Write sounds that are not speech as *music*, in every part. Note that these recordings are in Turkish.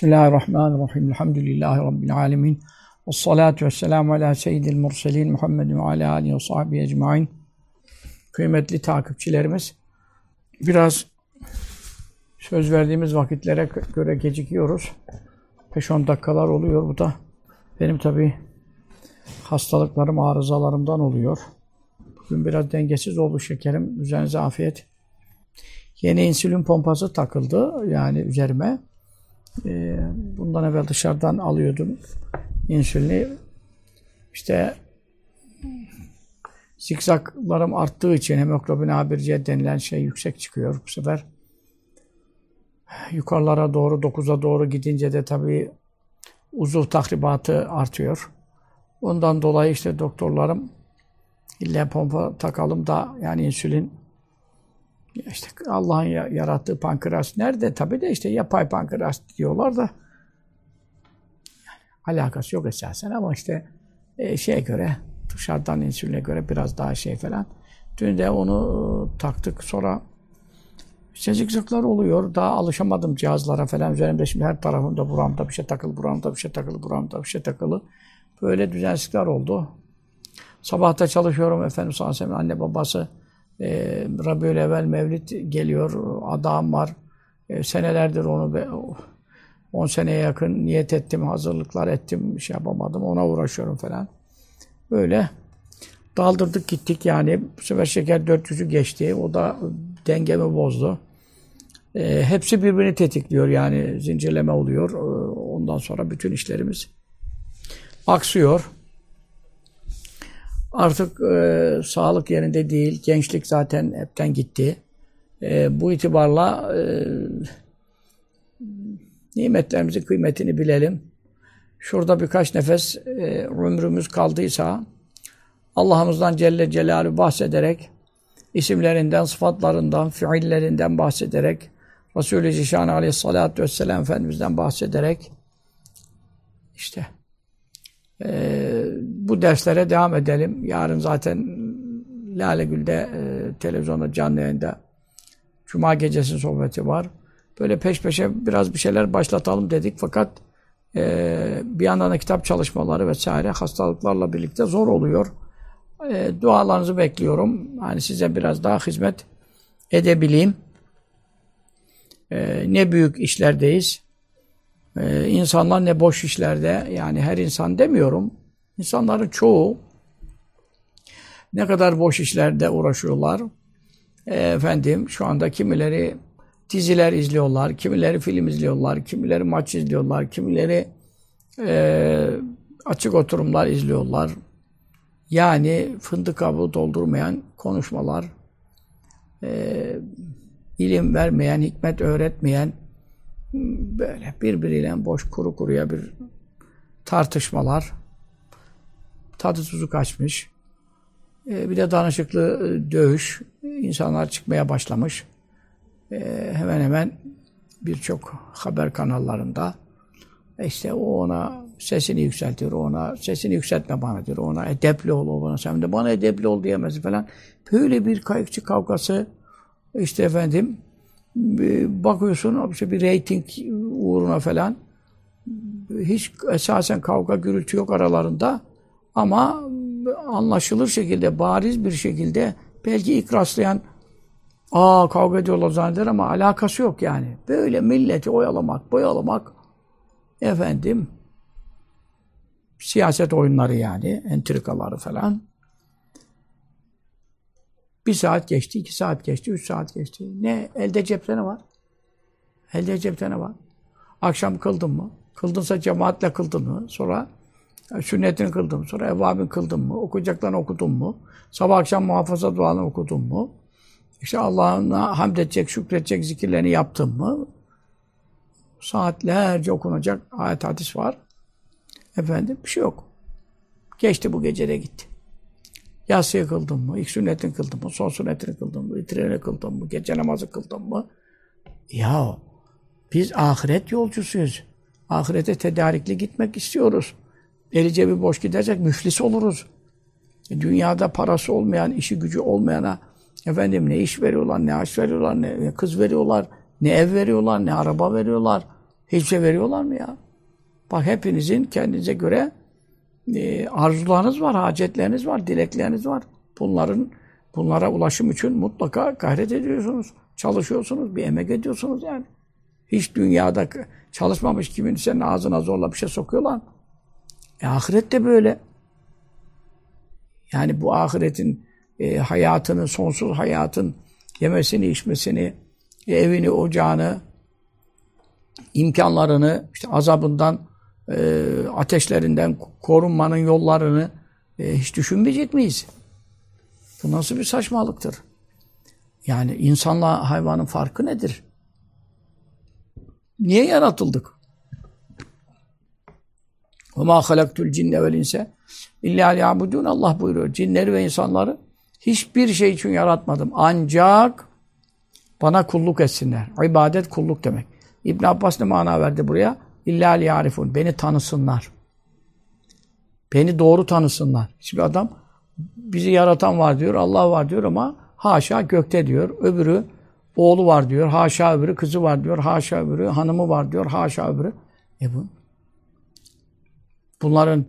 Bismillahirrahmanirrahim. Elhamdülillahi Rabbil alemin. Ve salatu ve selamu ala seyyidil murselin Muhammedin ve ala alihi ve sahbihi ecmain. Kıymetli takipçilerimiz, biraz söz verdiğimiz vakitlere göre gecikiyoruz. 5-10 dakikalar oluyor. Bu da benim tabi hastalıklarım, arızalarımdan oluyor. Bugün biraz dengesiz oldu şekerim. Üzerinize afiyet. Yeni insülin pompası takıldı yani üzerime. Ee, bundan evvel dışarıdan alıyordum insülini. İşte zikzaklarım arttığı için hemoglobin A1C denilen şey yüksek çıkıyor bu sefer. Yukarılara doğru, 9'a doğru gidince de tabii uzuv tahribatı artıyor. Ondan dolayı işte doktorlarım illa pompa takalım da yani insülin işte Allah'ın yarattığı pankreas nerede? Tabi de işte yapay pankreas diyorlar da yani alakası yok esasen ama işte e, şeye göre dışarıdan insüline göre biraz daha şey falan. Dün de onu e, taktık sonra zikzaklar oluyor. Daha alışamadım cihazlara falan. Üzerimde şimdi her tarafımda buramda bir şey takılı, buramda bir şey takılı, buramda bir şey takılı. Böyle düzensizlikler oldu. Sabahta çalışıyorum efendim sallallahu anne babası e, Rabiül Evvel Mevlid geliyor. Adam var. E, senelerdir onu be, 10 seneye yakın niyet ettim, hazırlıklar ettim, şey yapamadım. Ona uğraşıyorum falan. Böyle daldırdık gittik yani. Bu sefer şeker 400'ü geçti. O da dengemi bozdu. E, hepsi birbirini tetikliyor yani zincirleme oluyor. E, ondan sonra bütün işlerimiz aksıyor. Artık e, sağlık yerinde değil. Gençlik zaten hepten gitti. E, bu itibarla e, nimetlerimizin kıymetini bilelim. Şurada birkaç nefes e, ömrümüz kaldıysa Allah'ımızdan Celle Celaluhu bahsederek isimlerinden, sıfatlarından, fiillerinden bahsederek Resulü Zişan Aleyhisselatü Vesselam Efendimiz'den bahsederek işte e, bu derslere devam edelim. Yarın zaten Lale Gül'de e, televizyonda canlı yayında Cuma gecesi sohbeti var. Böyle peş peşe biraz bir şeyler başlatalım dedik fakat e, bir yandan da kitap çalışmaları vesaire hastalıklarla birlikte zor oluyor. E, dualarınızı bekliyorum. Hani size biraz daha hizmet edebileyim. E, ne büyük işlerdeyiz. E, insanlar ne boş işlerde. Yani her insan demiyorum. İnsanların çoğu ne kadar boş işlerde uğraşıyorlar. E, efendim şu anda kimileri diziler izliyorlar, kimileri film izliyorlar, kimileri maç izliyorlar, kimileri e, açık oturumlar izliyorlar. Yani fındık kabuğu doldurmayan konuşmalar, e, ilim vermeyen, hikmet öğretmeyen, böyle birbiriyle boş kuru kuruya bir tartışmalar, tadı tuzu kaçmış. E, bir de danışıklı e, dövüş, insanlar çıkmaya başlamış. E, hemen hemen birçok haber kanallarında işte o ona sesini yükseltiyor, ona sesini yükseltme bana diyor, ona edepli ol, o bana sen de bana edepli ol diyemez falan. Böyle bir kayıkçı kavgası işte efendim bakıyorsun işte bir reyting uğruna falan. Hiç esasen kavga gürültü yok aralarında. Ama anlaşılır şekilde bariz bir şekilde belki ilk rastlayan aa kavga ediyorlar zanneder ama alakası yok yani. Böyle milleti oyalamak, boyalamak efendim siyaset oyunları yani entrikaları falan bir saat geçti, iki saat geçti, üç saat geçti. Ne? Elde cepte ne var? Elde cepte ne var? Akşam kıldın mı? Kıldınsa cemaatle kıldın mı? Sonra e, sünnetini kıldın mı? Sonra evvabin kıldın mı? Okuyacaklarını okudun mu? Sabah akşam muhafaza duanı okudun mu? İşte Allah'ına hamd edecek, şükredecek zikirlerini yaptın mı? Saatlerce okunacak ayet hadis var. Efendim bir şey yok. Geçti bu gecede gitti. Yatsıyı kıldın mı? İlk sünnetini kıldın mı? Son sünnetini kıldın mı? Vitreni kıldın mı? Gece namazı kıldın mı? Ya biz ahiret yolcusuyuz. Ahirete tedarikli gitmek istiyoruz. Eli cebi boş gidersek müflis oluruz. E, dünyada parası olmayan, işi gücü olmayana efendim ne iş veriyorlar, ne aş veriyorlar, ne kız veriyorlar, ne ev veriyorlar, ne araba veriyorlar. Hiçbir şey veriyorlar mı ya? Bak hepinizin kendinize göre e, arzularınız var, hacetleriniz var, dilekleriniz var. Bunların bunlara ulaşım için mutlaka gayret ediyorsunuz. Çalışıyorsunuz, bir emek ediyorsunuz yani. Hiç dünyada çalışmamış kimin senin ağzına zorla bir şey sokuyorlar. E ahiret de böyle. Yani bu ahiretin e, hayatını, sonsuz hayatın yemesini, içmesini, evini, ocağını, imkanlarını, işte azabından, e, ateşlerinden korunmanın yollarını e, hiç düşünmeyecek miyiz? Bu nasıl bir saçmalıktır? Yani insanla hayvanın farkı nedir? Niye yaratıldık? وَمَا خَلَقْتُ الْجِنَّ وَالْاِنْسَ İlla liyabudun Allah buyuruyor. Cinleri ve insanları hiçbir şey için yaratmadım. Ancak bana kulluk etsinler. İbadet kulluk demek. İbn Abbas ne mana verdi buraya? İlla liyarifun. Beni tanısınlar. Beni doğru tanısınlar. Hiçbir adam bizi yaratan var diyor, Allah var diyor ama haşa gökte diyor. Öbürü oğlu var diyor, haşa öbürü kızı var diyor, haşa öbürü hanımı var diyor, haşa öbürü. E bu bunların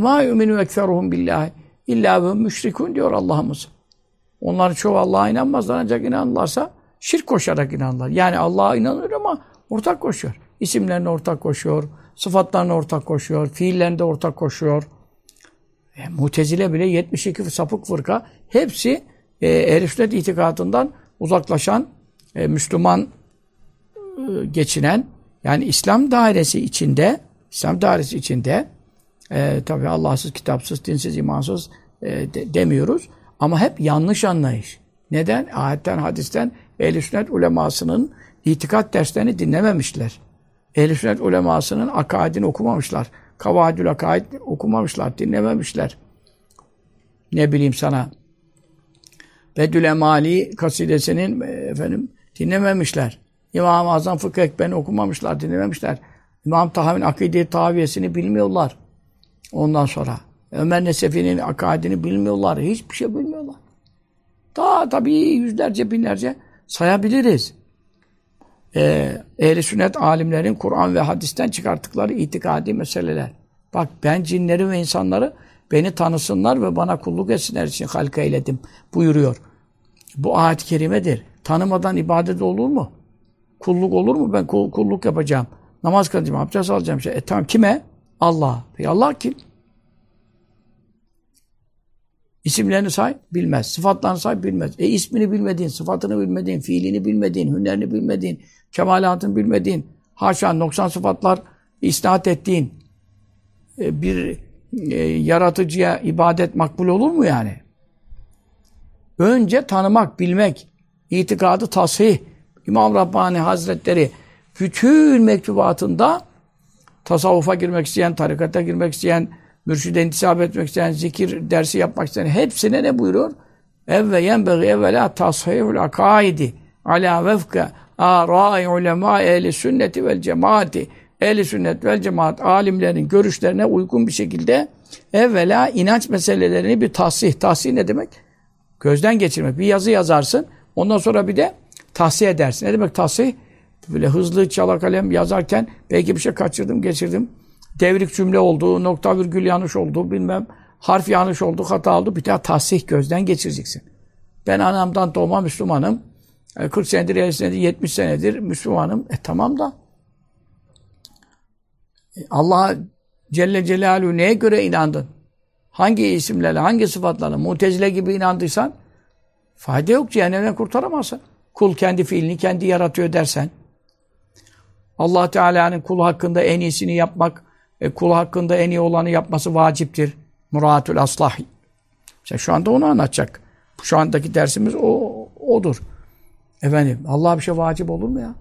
ma yuminu ekseruhum billahi illa ve müşrikun diyor Allah'ımız. Onlar çoğu Allah'a inanmazlar ancak inanırlarsa şirk koşarak inanırlar. Yani Allah'a inanır ama ortak koşuyor. İsimlerine ortak koşuyor, sıfatlarına ortak koşuyor, fiillerinde ortak koşuyor. E, mutezile bile 72 sapık fırka hepsi e, sünnet itikadından uzaklaşan, e, Müslüman e, geçinen yani İslam dairesi içinde İslam dairesi içinde e, tabi Allahsız, kitapsız, dinsiz, imansız e, de, demiyoruz. Ama hep yanlış anlayış. Neden? Ayetten, hadisten ehl sünnet ulemasının itikat derslerini dinlememişler. Ehl sünnet ulemasının akaidini okumamışlar. Kavadül akaid okumamışlar, dinlememişler. Ne bileyim sana Bedül Emali kasidesinin e, efendim dinlememişler. İmam-ı Azam Fıkıh Ekber'ini okumamışlar, dinlememişler. İmam Tahavi'nin akide taviyesini bilmiyorlar. Ondan sonra Ömer Nesefi'nin akaidini bilmiyorlar. Hiçbir şey bilmiyorlar. Daha tabii yüzlerce binlerce sayabiliriz. Ee, Ehl-i sünnet alimlerin Kur'an ve hadisten çıkarttıkları itikadi meseleler. Bak ben cinleri ve insanları beni tanısınlar ve bana kulluk etsinler için halka eyledim buyuruyor. Bu ayet-i kerimedir. Tanımadan ibadet olur mu? Kulluk olur mu? Ben kulluk yapacağım. Namaz kılacağım, abdest alacağım. Şey. E tamam kime? Allah. Peki Allah kim? İsimlerini say, bilmez. Sıfatlarını say, bilmez. E ismini bilmediğin, sıfatını bilmediğin, fiilini bilmediğin, hünerini bilmediğin, kemalatını bilmediğin, haşa noksan sıfatlar isnat ettiğin e, bir e, yaratıcıya ibadet makbul olur mu yani? Önce tanımak, bilmek, itikadı tasih, İmam Rabbani Hazretleri bütün mektubatında tasavvufa girmek isteyen, tarikata girmek isteyen, mürşide intisap etmek isteyen, zikir dersi yapmak isteyen hepsine ne buyuruyor? Evve yenbeği evvela tashihul akaidi ala vefke arai ulema ehli sünneti vel cemaati ehli sünnet vel cemaat alimlerin görüşlerine uygun bir şekilde evvela inanç meselelerini bir tahsih. Tahsih ne demek? Gözden geçirmek. Bir yazı yazarsın. Ondan sonra bir de tahsih edersin. Ne demek tahsih? Böyle hızlı çala kalem yazarken belki bir şey kaçırdım, geçirdim. Devrik cümle oldu, nokta virgül yanlış oldu, bilmem harf yanlış oldu, hata oldu. Bir daha tahsih gözden geçireceksin. Ben anamdan doğma Müslümanım. 40 e, senedir, 50 senedir, 70 senedir Müslümanım. E tamam da e, Allah Celle Celaluhu neye göre inandın? Hangi isimlerle, hangi sıfatlarla, mutezile gibi inandıysan fayda yok, cehennemden kurtaramazsın. Kul kendi fiilini kendi yaratıyor dersen, Allah Teala'nın kul hakkında en iyisini yapmak, e, kul hakkında en iyi olanı yapması vaciptir. Muratül aslah. İşte şu anda onu anlatacak. Şu andaki dersimiz o odur. Efendim Allah bir şey vacip olur mu ya?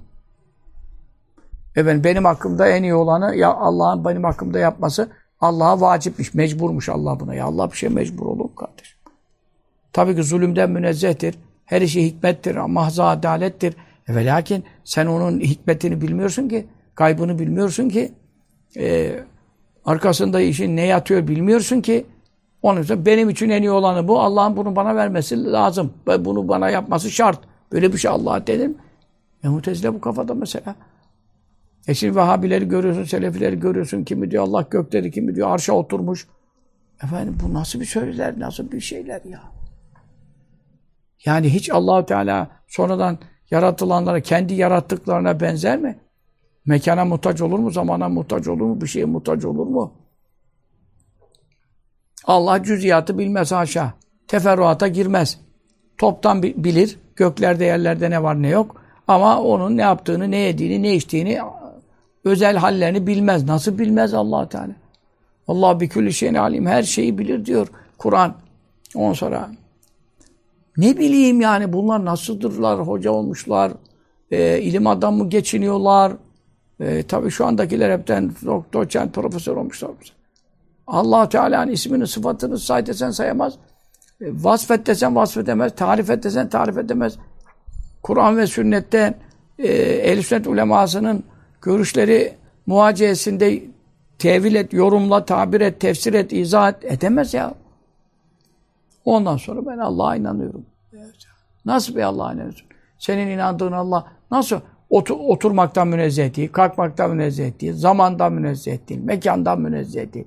Efendim benim hakkımda en iyi olanı ya Allah'ın benim hakkımda yapması Allah'a vacipmiş, mecburmuş Allah buna. Ya Allah bir şey mecbur olur mu kardeşim? Tabii ki zulümden münezzehtir. Her işi hikmettir, mahza adalettir. E ve lakin sen onun hikmetini bilmiyorsun ki, kaybını bilmiyorsun ki, e, arkasında işin ne yatıyor bilmiyorsun ki, onun için benim için en iyi olanı bu. Allah'ın bunu bana vermesi lazım. Bunu bana yapması şart. Böyle bir şey Allah'a denir mi? E mutezile bu kafada mesela. E şimdi Vehhabileri görüyorsun, Selefileri görüyorsun. Kimi diyor Allah gökleri, kimi diyor arşa oturmuş. Efendim bu nasıl bir söyler, nasıl bir şeyler ya? Yani hiç Allahu Teala sonradan yaratılanlara, kendi yarattıklarına benzer mi? Mekana muhtaç olur mu? Zamana muhtaç olur mu? Bir şeye muhtaç olur mu? Allah cüziyatı bilmez haşa. Teferruata girmez. Toptan bilir. Göklerde yerlerde ne var ne yok. Ama onun ne yaptığını, ne yediğini, ne içtiğini, özel hallerini bilmez. Nasıl bilmez allah Teala? Allah bir külli şeyin alim. Her şeyi bilir diyor Kur'an. Ondan sonra ne bileyim yani bunlar nasıldırlar, hoca olmuşlar, e, ilim adamı geçiniyorlar. E, tabii şu andakiler hepten doktor, doçent, profesör olmuşlar. allah Teala'nın ismini, sıfatını say desen sayamaz. E, vasfet desen vasfedemez, tarif et desen tarif edemez. Kur'an ve sünnette e, ehl sünnet ulemasının görüşleri muhacesinde tevil et, yorumla, tabir et, tefsir et, izah et edemez ya. Ondan sonra ben Allah'a inanıyorum. Nasıl bir Allah'a inanıyorsun? Senin inandığın Allah nasıl otur, oturmaktan münezzeh değil, kalkmaktan münezzeh değil, zamandan münezzeh değil, mekandan münezzeh değil.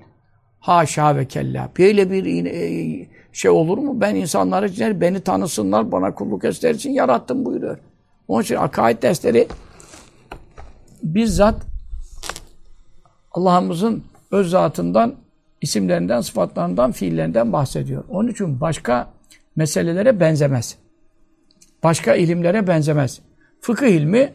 Haşa ve kella. Böyle bir e, şey olur mu? Ben insanlar için beni tanısınlar, bana kulluk etsinler için yarattım buyuruyor. Onun için akaid dersleri bizzat Allah'ımızın öz zatından, isimlerinden, sıfatlarından, fiillerinden bahsediyor. Onun için başka meselelere benzemez. Başka ilimlere benzemez. Fıkıh ilmi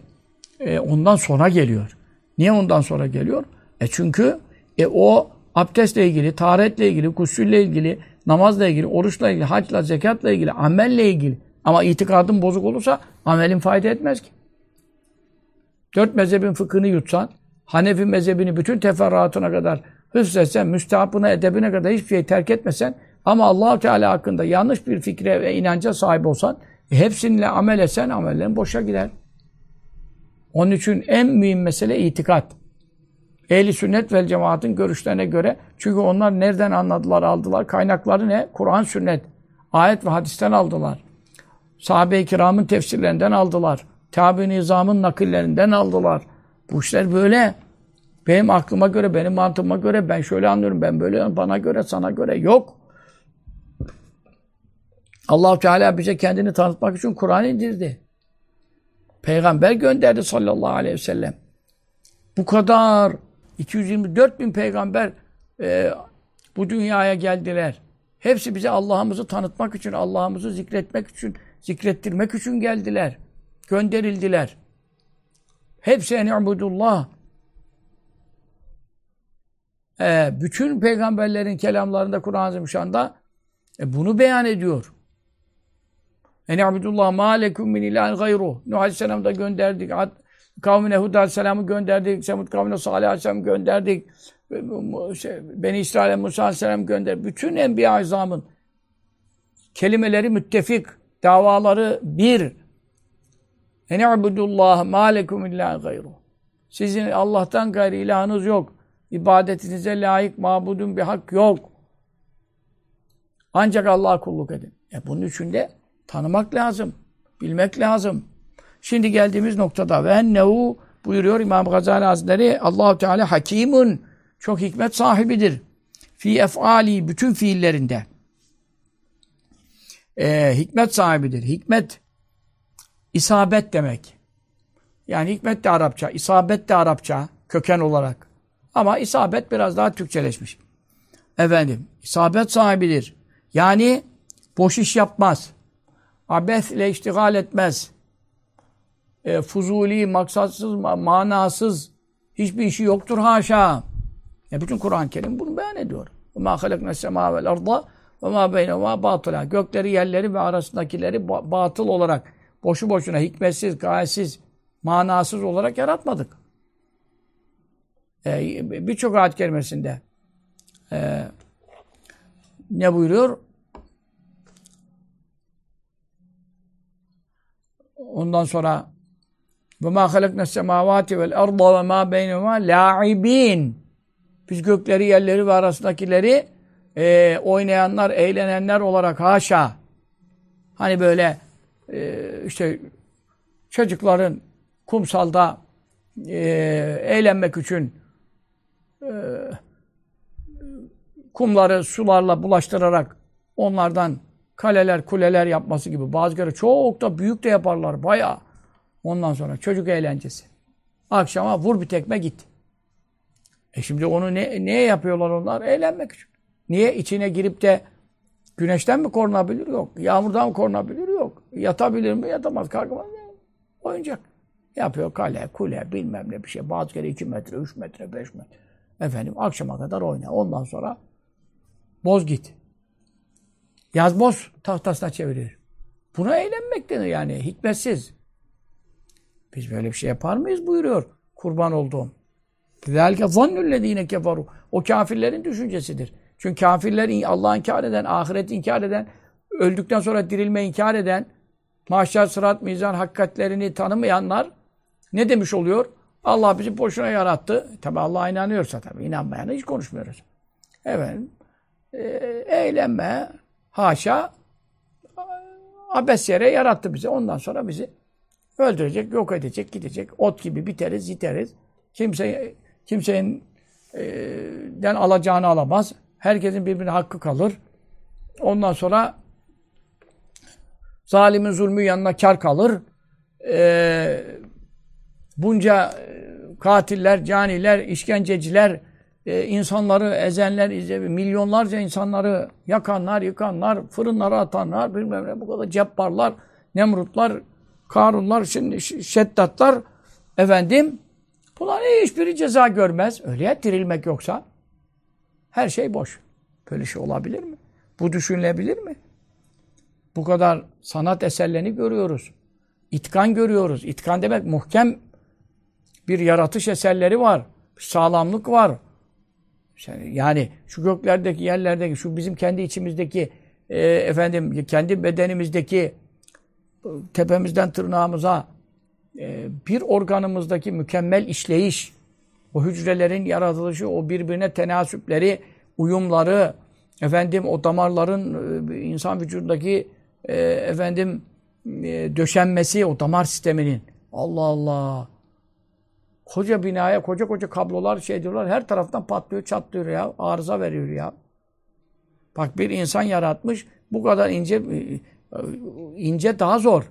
e, ondan sonra geliyor. Niye ondan sonra geliyor? E çünkü e, o abdestle ilgili, taharetle ilgili, gusülle ilgili, namazla ilgili, oruçla ilgili, hacla, zekatla ilgili, amelle ilgili. Ama itikadın bozuk olursa amelin fayda etmez ki. Dört mezhebin fıkhını yutsan, Hanefi mezhebini bütün teferruatına kadar hıfzetsen, müstahapına, edebine kadar hiçbir şey terk etmesen ama allah Teala hakkında yanlış bir fikre ve inanca sahip olsan e, hepsininle amel etsen amellerin boşa gider. Onun için en mühim mesele itikat. Ehli sünnet ve cemaatin görüşlerine göre çünkü onlar nereden anladılar, aldılar? Kaynakları ne? Kur'an, sünnet. Ayet ve hadisten aldılar. Sahabe-i kiramın tefsirlerinden aldılar. Tabi nizamın nakillerinden aldılar. Bu işler böyle. Benim aklıma göre, benim mantığıma göre ben şöyle anlıyorum, ben böyle bana göre, sana göre yok. allah Teala bize kendini tanıtmak için Kur'an indirdi. Peygamber gönderdi sallallahu aleyhi ve sellem. Bu kadar 224 bin peygamber e, bu dünyaya geldiler. Hepsi bize Allah'ımızı tanıtmak için, Allah'ımızı zikretmek için, zikrettirmek için geldiler. Gönderildiler. Hepsi en ibudullah. Ee, bütün peygamberlerin kelamlarında Kur'an-ı Azimüşşan'da e, bunu beyan ediyor. En ibudullah ma lekum min ilahin gayru. Nuh Aleyhisselam'da gönderdik. Kavmine Hud Aleyhisselam'ı gönderdik. Semud kavmine Salih Aleyhisselam'ı gönderdik. Şey, Beni İsrail'e Musa Aleyhisselam gönderdik. Bütün Enbiya izamın kelimeleri müttefik, davaları bir. En ibudullah ma lekum illa gayru. Sizin Allah'tan gayri ilahınız yok. İbadetinize layık mabudun bir hak yok. Ancak Allah'a kulluk edin. E bunun için de tanımak lazım. Bilmek lazım. Şimdi geldiğimiz noktada ve ennehu buyuruyor İmam Gazali Hazretleri Allahu Teala hakimun çok hikmet sahibidir. Fi efali bütün fiillerinde. Ee, hikmet sahibidir. Hikmet isabet demek. Yani hikmet de Arapça, isabet de Arapça köken olarak. Ama isabet biraz daha Türkçeleşmiş. Efendim, isabet sahibidir. Yani boş iş yapmaz Abes ile iştigal etmez. E, fuzuli, maksatsız, manasız hiçbir işi yoktur haşa. Ya bütün Kur'an-ı Kerim bunu beyan ediyor. وَمَا خَلَقْنَا السَّمَا وَالْاَرْضَ وَمَا بَيْنَهُمَا بَاطِلًا Gökleri, yerleri ve arasındakileri batıl olarak boşu boşuna hikmetsiz, gayesiz, manasız olarak yaratmadık. Ee, Birçok ayet kerimesinde e, ne buyuruyor? Ondan sonra ve ma halakna semavati vel arda ve ma beynehuma la'ibin. Biz gökleri, yerleri ve arasındakileri e, oynayanlar, eğlenenler olarak haşa. Hani böyle e, işte çocukların kumsalda e, eğlenmek için e, kumları sularla bulaştırarak onlardan kaleler, kuleler yapması gibi. Bazı kere çok da büyük de yaparlar bayağı. Ondan sonra çocuk eğlencesi. Akşama vur bir tekme git. E şimdi onu ne, neye yapıyorlar onlar? Eğlenmek için. Niye? içine girip de güneşten mi korunabilir? Yok. Yağmurdan mı korunabilir? Yok. Yatabilir mi? Yatamaz. Kalkamaz. Oyuncak. Yapıyor kale, kule, bilmem ne bir şey. Bazı kere 2 metre, 3 metre, 5 metre. Efendim akşama kadar oyna. Ondan sonra boz git yazboz tahtasına çevirir. Buna eğlenmek denir yani hikmetsiz. Biz böyle bir şey yapar mıyız buyuruyor kurban olduğum. Zalike zannullezine keferu. O kafirlerin düşüncesidir. Çünkü kafirler Allah'ı inkar eden, ahireti inkar eden, öldükten sonra dirilme inkar eden, mahşer, sırat, mizan hakikatlerini tanımayanlar ne demiş oluyor? Allah bizi boşuna yarattı. Tabi Allah'a inanıyorsa tabi. inanmayana hiç konuşmuyoruz. Evet. Ee, eğlenme, haşa, abes yere yarattı bizi. Ondan sonra bizi öldürecek, yok edecek, gidecek. Ot gibi biteriz, yiteriz. Kimse kimsenin e, den alacağını alamaz. Herkesin birbirine hakkı kalır. Ondan sonra zalimin zulmü yanına kar kalır. E, bunca katiller, caniler, işkenceciler, e, insanları ezenler, milyonlarca insanları yakanlar, yıkanlar, fırınlara atanlar, bilmem ne bu kadar cebbarlar, nemrutlar, karunlar, şimdi şeddatlar, efendim, bunların hiçbiri ceza görmez. Öyle ya dirilmek yoksa her şey boş. Böyle şey olabilir mi? Bu düşünülebilir mi? Bu kadar sanat eserlerini görüyoruz. İtkan görüyoruz. İtkan demek muhkem bir yaratış eserleri var. Sağlamlık var. Yani şu göklerdeki, yerlerdeki, şu bizim kendi içimizdeki, e, efendim kendi bedenimizdeki tepemizden tırnağımıza e, bir organımızdaki mükemmel işleyiş, o hücrelerin yaratılışı, o birbirine tenasüpleri, uyumları, efendim o damarların e, insan vücudundaki e, efendim e, döşenmesi, o damar sisteminin. Allah Allah. Koca binaya koca koca kablolar şey diyorlar. Her taraftan patlıyor, çatlıyor ya. Arıza veriyor ya. Bak bir insan yaratmış. Bu kadar ince e, ince daha zor.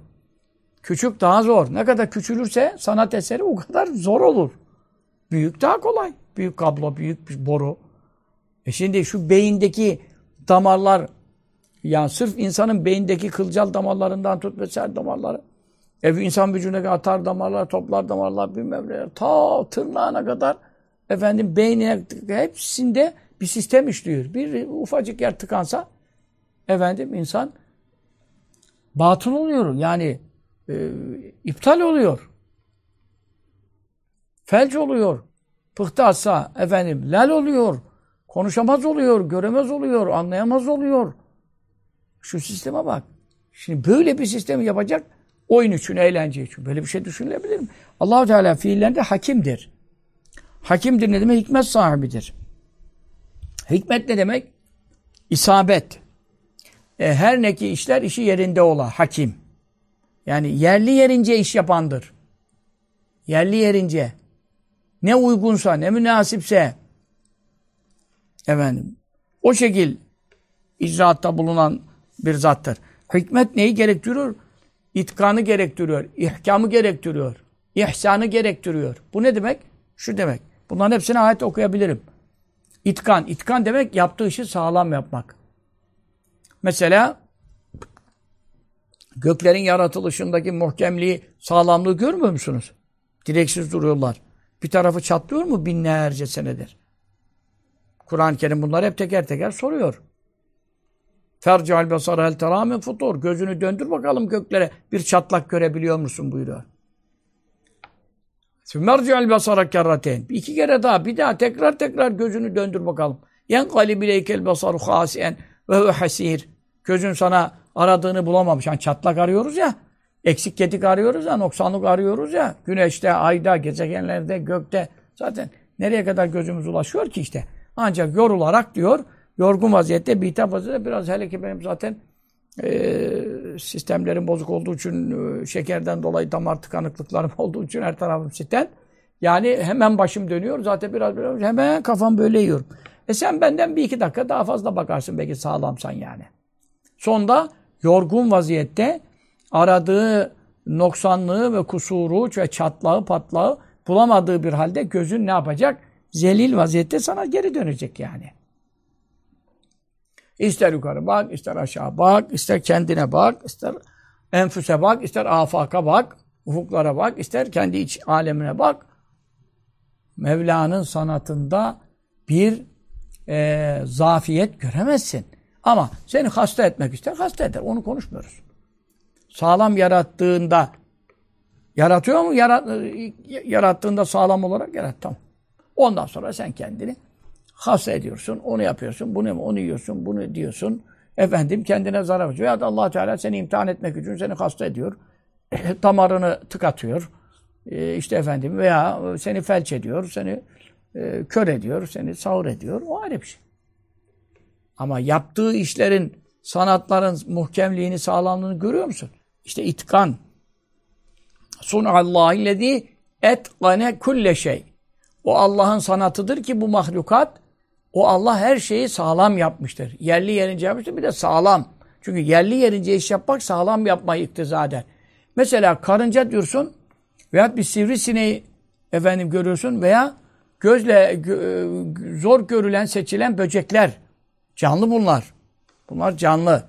Küçük daha zor. Ne kadar küçülürse sanat eseri o kadar zor olur. Büyük daha kolay. Büyük kablo, büyük bir boru. E şimdi şu beyindeki damarlar yani sırf insanın beyindeki kılcal damarlarından tut vesaire damarları Ev insan vücudundaki atar damarlar, toplar damarlar, bilmem neler, ta tırnağına kadar efendim beynine hepsinde bir sistem işliyor. Bir ufacık yer tıkansa efendim insan batın oluyor. Yani e, iptal oluyor. Felç oluyor. Pıhtı atsa efendim lal oluyor. Konuşamaz oluyor, göremez oluyor, anlayamaz oluyor. Şu sisteme bak. Şimdi böyle bir sistemi yapacak Oyun için, eğlence için. Böyle bir şey düşünülebilir mi? Allahu Teala fiillerinde hakimdir. Hakimdir ne demek? Hikmet sahibidir. Hikmet ne demek? İsabet. E, her ne ki işler işi yerinde ola. Hakim. Yani yerli yerince iş yapandır. Yerli yerince. Ne uygunsa, ne münasipse efendim o şekil icraatta bulunan bir zattır. Hikmet neyi gerektiriyor? İtkanı gerektiriyor, ihkamı gerektiriyor, ihsanı gerektiriyor. Bu ne demek? Şu demek. Bunların hepsini ayet okuyabilirim. İtkan. İtkan demek yaptığı işi sağlam yapmak. Mesela göklerin yaratılışındaki muhkemliği, sağlamlığı görmüyor musunuz? Direksiz duruyorlar. Bir tarafı çatlıyor mu binlerce senedir? Kur'an-ı Kerim bunları hep teker teker soruyor. Fercal besar el teramin futur. Gözünü döndür bakalım göklere. Bir çatlak görebiliyor musun buyuruyor. Merci'al besara kerraten. İki kere daha, bir daha tekrar tekrar gözünü döndür bakalım. Yen kalibileykel besaru hasien ve hasir. Gözün sana aradığını bulamamış. Yani çatlak arıyoruz ya. Eksik gedik arıyoruz ya, noksanlık arıyoruz ya. Güneşte, ayda, gezegenlerde, gökte. Zaten nereye kadar gözümüz ulaşıyor ki işte. Ancak yorularak diyor, yorgun vaziyette, bitap vaziyette biraz hele ki benim zaten e, sistemlerim bozuk olduğu için, e, şekerden dolayı damar tıkanıklıklarım *laughs* olduğu için her tarafım siten. Yani hemen başım dönüyor. Zaten biraz biraz hemen kafam böyle yiyorum. E sen benden bir iki dakika daha fazla bakarsın belki sağlamsan yani. Sonda yorgun vaziyette aradığı noksanlığı ve kusuru ve çatlağı patlağı bulamadığı bir halde gözün ne yapacak? Zelil vaziyette sana geri dönecek yani. İster yukarı bak, ister aşağı bak, ister kendine bak, ister enfüse bak, ister afaka bak, ufuklara bak, ister kendi iç alemine bak. Mevla'nın sanatında bir e, zafiyet göremezsin. Ama seni hasta etmek ister, hasta eder. Onu konuşmuyoruz. Sağlam yarattığında yaratıyor mu? Yarat, yarattığında sağlam olarak yarat. Tamam. Ondan sonra sen kendini hasta ediyorsun. Onu yapıyorsun. Bunu onu yiyorsun. Bunu diyorsun. Efendim kendine zarar veriyor. Ya da allah Teala seni imtihan etmek için seni hasta ediyor. *clears throat* Damarını tıkatıyor. E, işte efendim veya seni felç ediyor. Seni e, kör ediyor. Seni sağır ediyor. O ayrı bir şey. Ama yaptığı işlerin, sanatların muhkemliğini, sağlamlığını görüyor musun? İşte itkan. Sun'allâhillezî etkane kulle şey. O Allah'ın sanatıdır ki bu mahlukat, o Allah her şeyi sağlam yapmıştır. Yerli yerince yapmıştır, bir de sağlam. Çünkü yerli yerince iş yapmak sağlam yapmayı iktiza eder. Mesela karınca diyorsun veya bir sivrisineği efendim görüyorsun veya gözle gö zor görülen, seçilen böcekler. Canlı bunlar. Bunlar canlı.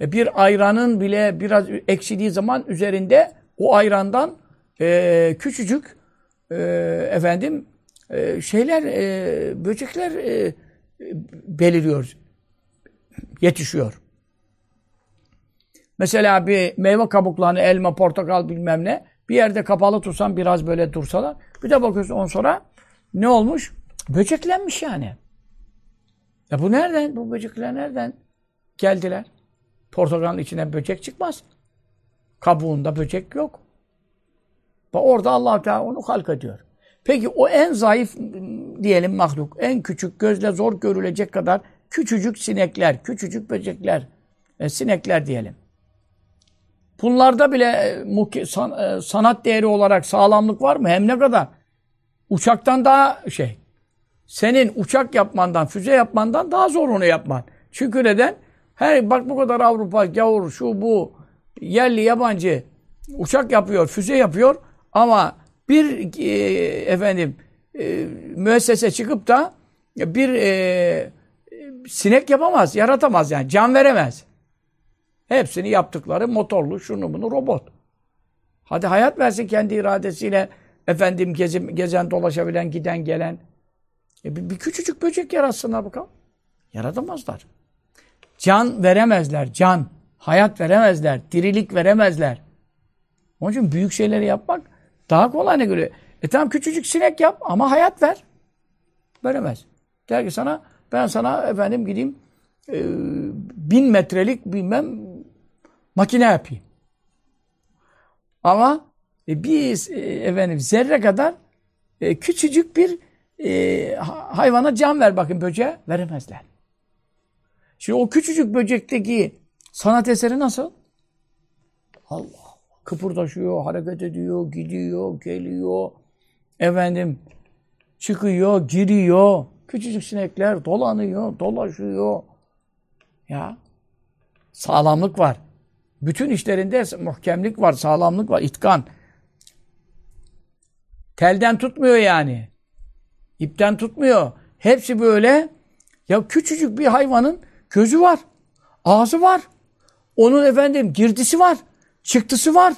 E bir ayranın bile biraz eksildiği zaman üzerinde o ayrandan e, küçücük e, efendim e, şeyler e, böcekler e, beliriyor. Yetişiyor. Mesela bir meyve kabuklarını elma, portakal bilmem ne bir yerde kapalı tutsan biraz böyle dursalar bir de bakıyorsun on sonra ne olmuş? Böceklenmiş yani. Ya bu nereden? Bu böcekler nereden geldiler? Portakalın içine böcek çıkmaz. Kabuğunda böcek yok. Bak orada allah Teala onu halk ediyor. Peki o en zayıf diyelim mahluk, en küçük gözle zor görülecek kadar küçücük sinekler, küçücük böcekler, e, sinekler diyelim. Bunlarda bile e, san, e, sanat değeri olarak sağlamlık var mı? Hem ne kadar? Uçaktan daha şey. Senin uçak yapmandan, füze yapmandan daha zor onu yapman. Çünkü neden? Her bak bu kadar Avrupa, gavur, şu bu, yerli, yabancı uçak yapıyor, füze yapıyor ama bir e, efendim e, müessese çıkıp da bir e, sinek yapamaz, yaratamaz yani. Can veremez. Hepsini yaptıkları motorlu, şunu bunu robot. Hadi hayat versin kendi iradesiyle efendim gezi, gezen, dolaşabilen, giden, gelen. E bir, bir küçücük böcek yaratsınlar bakalım. Yaratamazlar. Can veremezler, can. Hayat veremezler, dirilik veremezler. Onun için büyük şeyleri yapmak daha kolay ne göre. E tamam küçücük sinek yap ama hayat ver. Veremez. Der ki sana ben sana efendim gideyim e, bin metrelik bilmem makine yapayım. Ama e, bir e, efendim zerre kadar e, küçücük bir e, hayvana can ver bakın böceğe veremezler. Şimdi o küçücük böcekteki sanat eseri nasıl? Allah kıpırdaşıyor, hareket ediyor, gidiyor, geliyor. Efendim çıkıyor, giriyor. Küçücük sinekler dolanıyor, dolaşıyor. Ya sağlamlık var. Bütün işlerinde muhkemlik var, sağlamlık var, itkan. Telden tutmuyor yani. İpten tutmuyor. Hepsi böyle. Ya küçücük bir hayvanın gözü var. Ağzı var. Onun efendim girdisi var. Çıktısı var.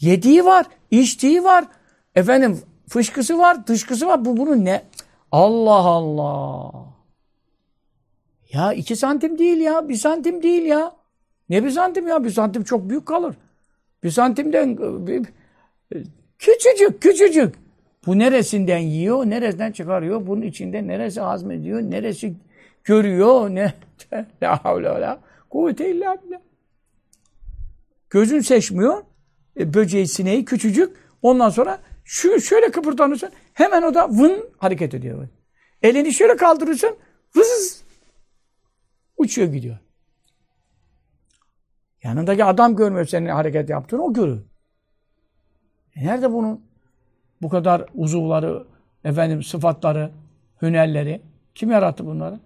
Yediği var. içtiği var. Efendim fışkısı var. Dışkısı var. Bu bunun ne? Allah Allah. Ya iki santim değil ya. Bir santim değil ya. Ne bir santim ya? Bir santim çok büyük kalır. Bir santimden küçücük küçücük. Bu neresinden yiyor, neresinden çıkarıyor, bunun içinde neresi hazmediyor, neresi görüyor, ne *laughs* la havle la kuvvete illa billah. Gözün seçmiyor, e, böceği, sineği küçücük, ondan sonra şu şöyle kıpırdanıyorsun, hemen o da vın hareket ediyor. Elini şöyle kaldırıyorsun, vız uçuyor gidiyor. Yanındaki adam görmüyor senin hareket yaptığını, o görüyor. E nerede bunun Bu kadar uzuvları, efendim sıfatları, hünerleri. Kim yarattı bunları?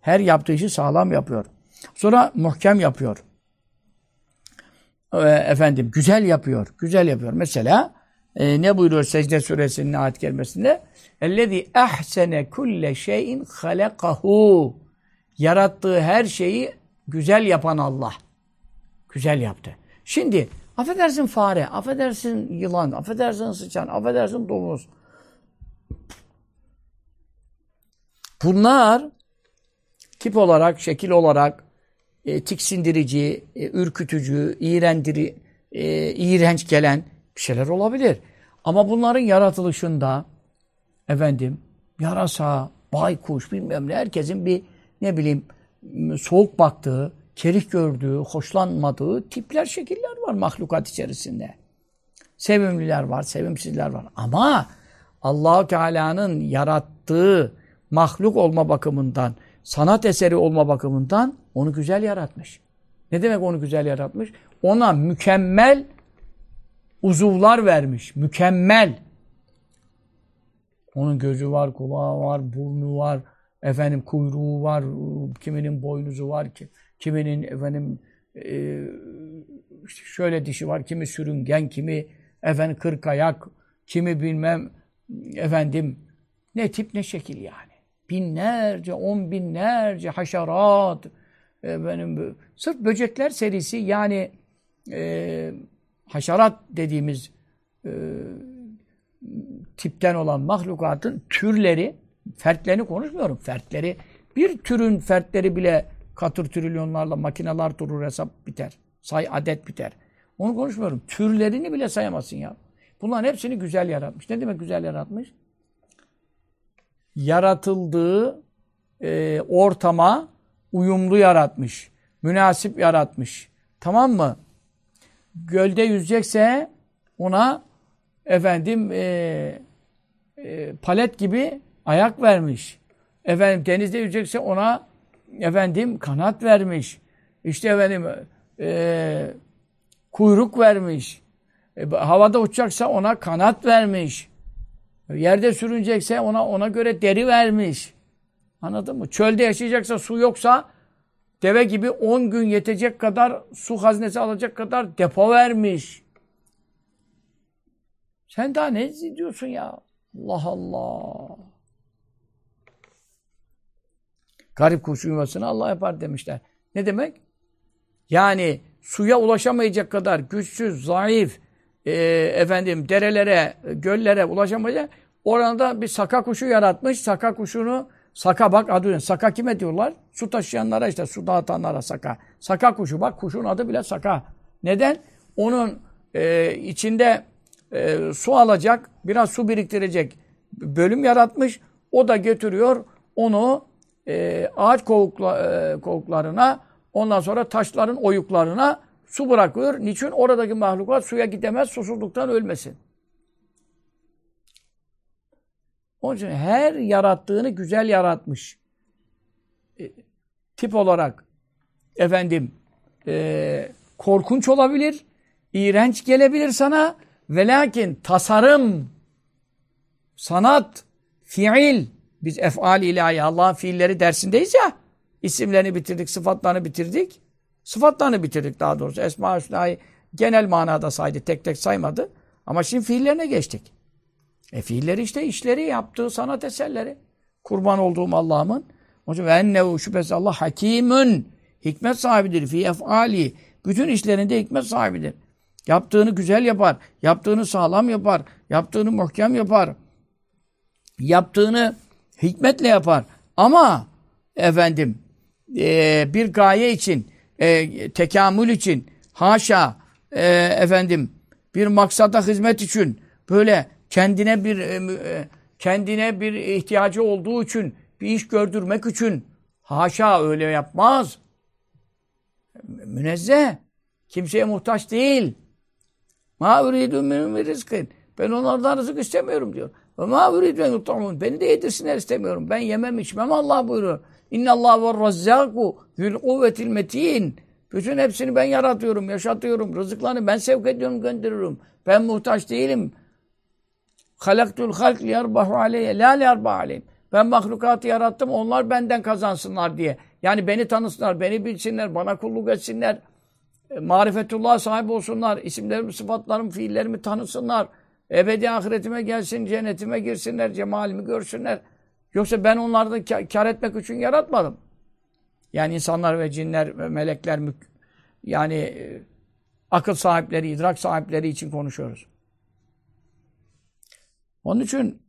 Her yaptığı işi sağlam yapıyor. Sonra muhkem yapıyor. Efendim güzel yapıyor. Güzel yapıyor. Mesela e, ne buyuruyor Secde suresinin ayet kelimesinde? Ellezî ahsene kulle şeyin halakahu. Yarattığı her şeyi güzel yapan Allah. Güzel yaptı. Şimdi affedersin fare, affedersin yılan, affedersin sıçan, affedersin domuz. Bunlar tip olarak, şekil olarak e, tiksindirici, e, ürkütücü, iğrendiri, e, iğrenç gelen bir şeyler olabilir. Ama bunların yaratılışında efendim yarasa, baykuş bilmem ne herkesin bir ne bileyim soğuk baktığı, kerih gördüğü, hoşlanmadığı tipler, şekiller var mahlukat içerisinde. Sevimliler var, sevimsizler var. Ama Allahu Teala'nın yarattığı mahluk olma bakımından, sanat eseri olma bakımından onu güzel yaratmış. Ne demek onu güzel yaratmış? Ona mükemmel uzuvlar vermiş. Mükemmel. Onun gözü var, kulağı var, burnu var, efendim kuyruğu var, kiminin boynuzu var ki, kiminin efendim e, şöyle dişi var, kimi sürüngen, kimi efendim kırk ayak, kimi bilmem efendim ne tip ne şekil yani. Binlerce, on binlerce haşerat, efendim, sırf böcekler serisi yani e, haşerat dediğimiz e, tipten olan mahlukatın türleri, fertlerini konuşmuyorum. Fertleri, bir türün fertleri bile katır trilyonlarla makineler durur hesap biter. Say adet biter. Onu konuşmuyorum. Türlerini bile sayamazsın ya. Bunların hepsini güzel yaratmış. Ne demek güzel yaratmış? Yaratıldığı e, ortama uyumlu yaratmış. Münasip yaratmış. Tamam mı? Gölde yüzecekse ona efendim e, e, palet gibi ayak vermiş. Efendim denizde yüzecekse ona efendim kanat vermiş. İşte efendim e, kuyruk vermiş. E, havada uçacaksa ona kanat vermiş. Yerde sürünecekse ona ona göre deri vermiş. Anladın mı? Çölde yaşayacaksa su yoksa deve gibi 10 gün yetecek kadar su haznesi alacak kadar depo vermiş. Sen daha ne diyorsun ya? Allah Allah. Garip kuşu yuvasını Allah yapar demişler. Ne demek? Yani suya ulaşamayacak kadar güçsüz, zayıf, e, efendim derelere, göllere ulaşamayacak. Orada bir saka kuşu yaratmış. Saka kuşunu Saka bak adı Saka kime diyorlar? Su taşıyanlara işte su dağıtanlara saka. Saka kuşu bak kuşun adı bile saka. Neden? Onun e, içinde e, su alacak, biraz su biriktirecek bölüm yaratmış. O da götürüyor onu e, ağaç kovukla, e, kovuklarına ondan sonra taşların oyuklarına su bırakıyor. Niçin? Oradaki mahluklar suya gidemez, susuzluktan ölmesin. Onun için her yarattığını güzel yaratmış. E, tip olarak efendim e, korkunç olabilir, iğrenç gelebilir sana ve lakin tasarım, sanat, fiil, biz efal ilahi Allah'ın fiilleri dersindeyiz ya, isimlerini bitirdik, sıfatlarını bitirdik. Sıfatlarını bitirdik daha doğrusu. Esma-ı Hüsna'yı genel manada saydı, tek tek saymadı. Ama şimdi fiillerine geçtik. E fiilleri işte işleri yaptığı sanat eserleri. Kurban olduğum Allah'ımın. O yüzden ve ennehu şüphesiz Allah hakimün. Hikmet sahibidir. Fi efali. Bütün işlerinde hikmet sahibidir. Yaptığını güzel yapar. Yaptığını sağlam yapar. Yaptığını muhkem yapar. Yaptığını hikmetle yapar. Ama efendim e, bir gaye için e, tekamül için haşa e, efendim bir maksada hizmet için böyle kendine bir e, e, kendine bir ihtiyacı olduğu için bir iş gördürmek için haşa öyle yapmaz. Münezzeh. Kimseye muhtaç değil. Ma uridu minhum rizkin. Ben onlardan rızık istemiyorum diyor. Ve ma uridu en yut'amun. Beni de yedirsinler istemiyorum. Ben yemem içmem Allah buyuruyor. İnna Allah ve razzaku zül kuvvetil metin. Bütün hepsini ben yaratıyorum, yaşatıyorum. Rızıklarını ben sevk ediyorum, gönderiyorum. Ben muhtaç değilim. halaktul halk liyarbahu aleyye la liyarbahu aleyhim. Ben mahlukatı yarattım onlar benden kazansınlar diye. Yani beni tanısınlar, beni bilsinler, bana kulluk etsinler. E, marifetullah sahibi olsunlar. isimlerimi, sıfatlarımı, fiillerimi tanısınlar. Ebedi ahiretime gelsin, cennetime girsinler, cemalimi görsünler. Yoksa ben onları da kar etmek için yaratmadım. Yani insanlar ve cinler ve melekler yani e, akıl sahipleri, idrak sahipleri için konuşuyoruz. Onun için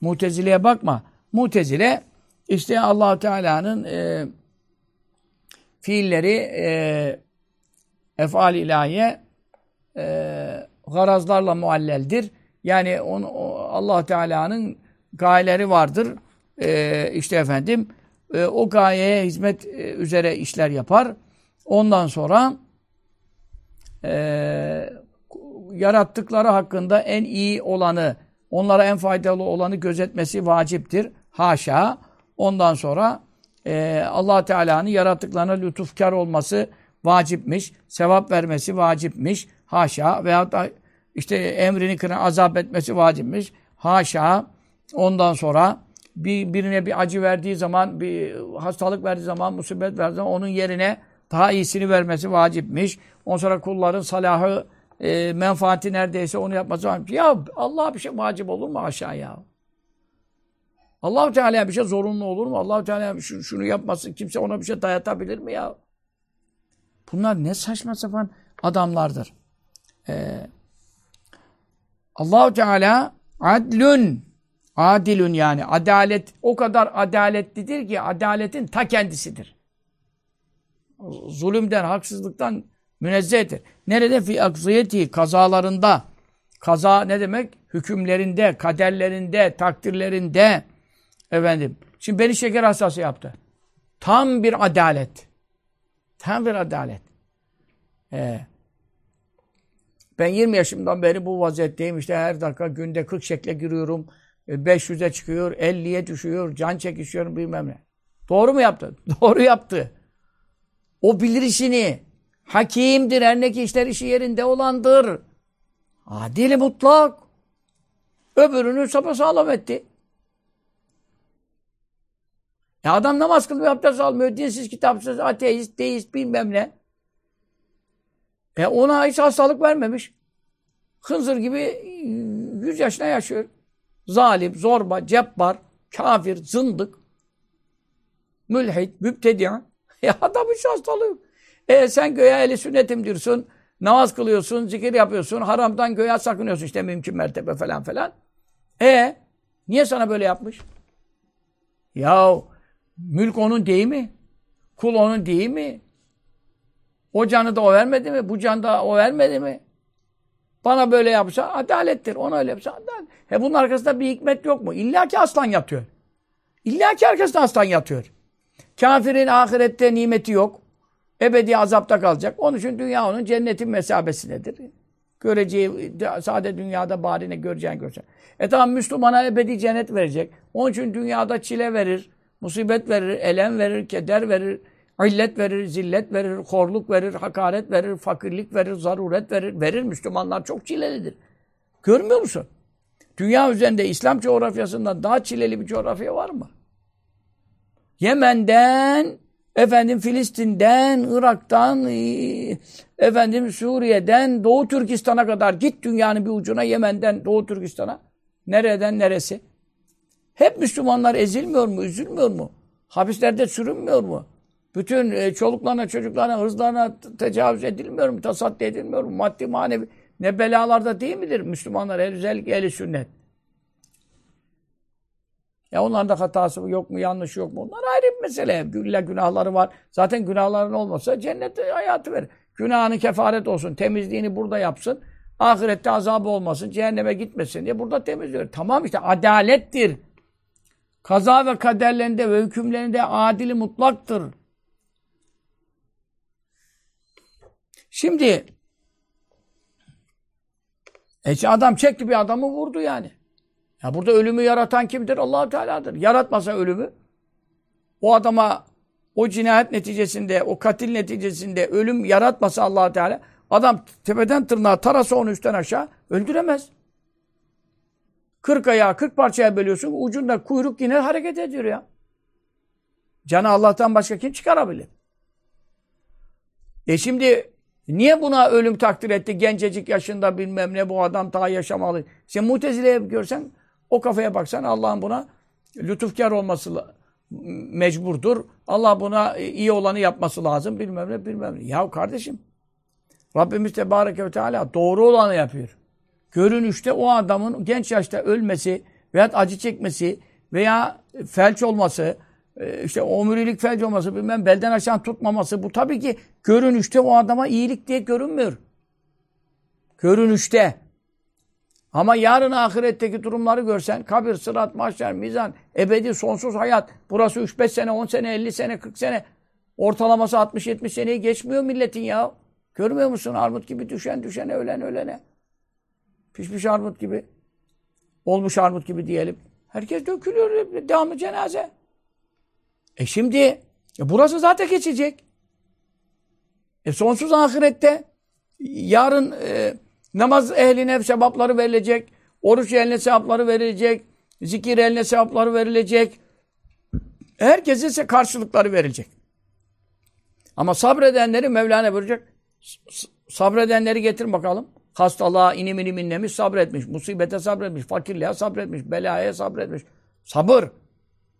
Mutezile'ye bakma. Mutezile işte allah Teala'nın e, fiilleri e, efal ilahiye e, garazlarla mualleldir. Yani on, allah Teala'nın gayeleri vardır. E, işte efendim e, o gayeye hizmet e, üzere işler yapar. Ondan sonra e, yarattıkları hakkında en iyi olanı, onlara en faydalı olanı gözetmesi vaciptir. Haşa. Ondan sonra e, allah Teala'nın yarattıklarına lütufkar olması vacipmiş. Sevap vermesi vacipmiş. Haşa. Veyahut da işte emrini kıran azap etmesi vacipmiş. Haşa. Ondan sonra bir, birine bir acı verdiği zaman, bir hastalık verdiği zaman, musibet verdiği zaman onun yerine daha iyisini vermesi vacipmiş. Ondan sonra kulların salahı, e, menfaati neredeyse onu yapması vacip. Ya Allah bir şey vacip olur mu aşağıya? allah Teala bir şey zorunlu olur mu? allah Teala şunu, şunu yapmasın. Kimse ona bir şey dayatabilir mi ya? Bunlar ne saçma sapan adamlardır. Ee, allah Teala adlün adilün yani adalet o kadar adaletlidir ki adaletin ta kendisidir. Zulümden, haksızlıktan münezzehtir. Nerede? Fi akziyeti kazalarında. Kaza ne demek? Hükümlerinde, kaderlerinde, takdirlerinde. Efendim. Şimdi beni şeker hastası yaptı. Tam bir adalet. Tam bir adalet. Ee, ben 20 yaşımdan beri bu vaziyetteyim. İşte her dakika günde 40 şekle giriyorum. 500'e çıkıyor, 50'ye düşüyor, can çekişiyorum bilmem ne. Doğru mu yaptı? *laughs* Doğru yaptı. O bilir işini. Hakimdir, her ne ki işler işi yerinde olandır. Adil mutlak. Öbürünü sapasağlam etti. E adam namaz kılmıyor, abdest almıyor, dinsiz, kitapsız, ateist, deist, bilmem ne. E ona hiç hastalık vermemiş. Hınzır gibi 100 yaşına yaşıyor. Zalim, zorba, cebbar, kafir, zındık, mülhid, mübtedi'a. *laughs* Ya adam hiç hastalığı. E sen göğe eli sünnetim diyorsun. Namaz kılıyorsun, zikir yapıyorsun. Haramdan göğe sakınıyorsun işte mümkün mertebe falan falan. E niye sana böyle yapmış? Ya mülk onun değil mi? Kul onun değil mi? O canı da o vermedi mi? Bu can da o vermedi mi? Bana böyle yapsa adalettir. Ona öyle yapsa adalet. He bunun arkasında bir hikmet yok mu? İlla ki aslan yatıyor. İlla ki arkasında aslan yatıyor. Kafirin ahirette nimeti yok. Ebedi azapta kalacak. Onun için dünya onun cennetin mesabesindedir. Göreceği, sade dünyada bari ne göreceğini görsen. E tamam Müslümana ebedi cennet verecek. Onun için dünyada çile verir, musibet verir, elem verir, keder verir, illet verir, zillet verir, korluk verir, hakaret verir, fakirlik verir, zaruret verir. Verir Müslümanlar çok çilelidir. Görmüyor musun? Dünya üzerinde İslam coğrafyasında daha çileli bir coğrafya var mı? Yemen'den, efendim Filistin'den, Irak'tan, efendim Suriye'den, Doğu Türkistan'a kadar git dünyanın bir ucuna Yemen'den Doğu Türkistan'a. Nereden neresi? Hep Müslümanlar ezilmiyor mu, üzülmüyor mu? Hapislerde sürünmüyor mu? Bütün e, çoluklarına, çocuklarına, hırzlarına tecavüz edilmiyor mu? Tasaddi edilmiyor? Maddi, manevi. Ne belalarda değil midir Müslümanlar? Özellikle eli sünnet. Ya onların da hatası yok mu, yanlış yok mu? Onlar ayrı bir mesele. Gülle günahları var. Zaten günahların olmasa cennet hayatı verir. Günahını kefaret olsun. Temizliğini burada yapsın. Ahirette azabı olmasın. Cehenneme gitmesin diye burada temizliyor. Tamam işte adalettir. Kaza ve kaderlerinde ve hükümlerinde adili mutlaktır. Şimdi e adam çekti bir adamı vurdu yani. Ya burada ölümü yaratan kimdir? allah Teala'dır. Yaratmasa ölümü o adama o cinayet neticesinde, o katil neticesinde ölüm yaratmasa allah Teala adam tepeden tırnağa tarasa onu üstten aşağı öldüremez. 40 ayağı 40 parçaya bölüyorsun. Ucunda kuyruk yine hareket ediyor ya. Canı Allah'tan başka kim çıkarabilir? E şimdi niye buna ölüm takdir etti? Gencecik yaşında bilmem ne bu adam daha yaşamalı. Sen Mutezile'ye görsen o kafaya baksan Allah'ın buna lütufkar olması mecburdur. Allah buna iyi olanı yapması lazım. Bilmem ne bilmem ne. Ya kardeşim Rabbimiz Tebareke ve Teala doğru olanı yapıyor. Görünüşte o adamın genç yaşta ölmesi veya acı çekmesi veya felç olması, işte omurilik felç olması, bilmem belden aşağı tutmaması bu tabii ki görünüşte o adama iyilik diye görünmüyor. Görünüşte. Ama yarın ahiretteki durumları görsen, kabir, sırat, mahşer, mizan, ebedi, sonsuz hayat, burası 3-5 sene, 10 sene, 50 sene, 40 sene, ortalaması 60-70 seneyi geçmiyor milletin ya. Görmüyor musun armut gibi düşen düşene, ölen ölene. Pişmiş armut gibi. Olmuş armut gibi diyelim. Herkes dökülüyor. Devamlı cenaze. E şimdi e burası zaten geçecek. E sonsuz ahirette yarın e, namaz ehline sevapları verilecek. Oruç eline sevapları verilecek. Zikir eline sevapları verilecek. Herkese ise karşılıkları verilecek. Ama sabredenleri Mevlana buyuracak. Sabredenleri getir bakalım. Hastalığa inim inim inlemiş sabretmiş. Musibete sabretmiş. Fakirliğe sabretmiş. Belaya sabretmiş. Sabır.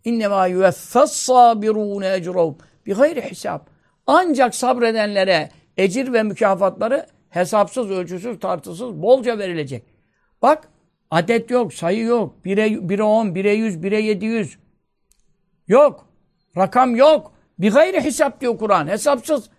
İnnemâ yüeffes sabirûne ecrûm. Bi gayri hesap. Ancak sabredenlere ecir ve mükafatları hesapsız, ölçüsüz, tartısız bolca verilecek. Bak adet yok, sayı yok. Bire, bire on, bire yüz, bire yedi yüz. Yok. Rakam yok. Bir gayri hesap diyor Kur'an. Hesapsız.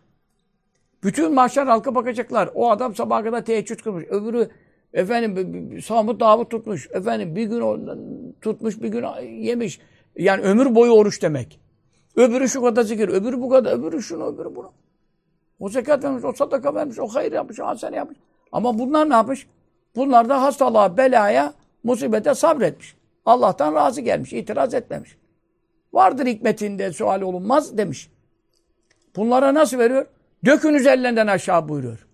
Bütün mahşer halka bakacaklar. O adam sabaha kadar teheccüd kılmış. Öbürü efendim Samut Davut tutmuş. Efendim bir gün tutmuş, bir gün yemiş. Yani ömür boyu oruç demek. Öbürü şu kadar zikir, öbürü bu kadar, öbürü şunu, öbürü bunu. O zekat vermiş, o sadaka vermiş, o hayır yapmış, o hasene yapmış. Ama bunlar ne yapmış? Bunlar da hastalığa, belaya, musibete sabretmiş. Allah'tan razı gelmiş, itiraz etmemiş. Vardır hikmetinde sual olunmaz demiş. Bunlara nasıl veriyor? Dökün üzerlerinden aşağı buyuruyor.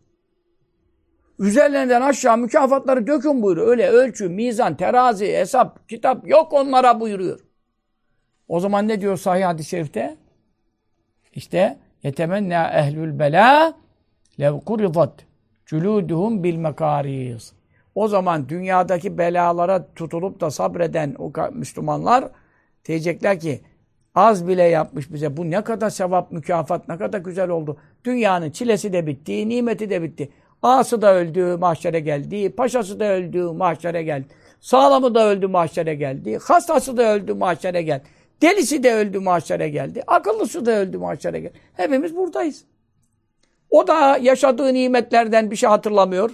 Üzerlerinden aşağı mükafatları dökün buyuruyor. Öyle ölçü, mizan, terazi, hesap, kitap yok onlara buyuruyor. O zaman ne diyor sahih hadis-i şerifte? İşte yetemenna ehlül bela lev kuridat culuduhum bil mekariz. O zaman dünyadaki belalara tutulup da sabreden o Müslümanlar diyecekler ki az bile yapmış bize. Bu ne kadar sevap, mükafat, ne kadar güzel oldu. Dünyanın çilesi de bitti, nimeti de bitti. Ağası da öldü, mahşere geldi. Paşası da öldü, mahşere geldi. Sağlamı da öldü, mahşere geldi. Hastası da öldü, mahşere geldi. Delisi de öldü, mahşere geldi. Akıllısı da öldü, mahşere geldi. Hepimiz buradayız. O da yaşadığı nimetlerden bir şey hatırlamıyor.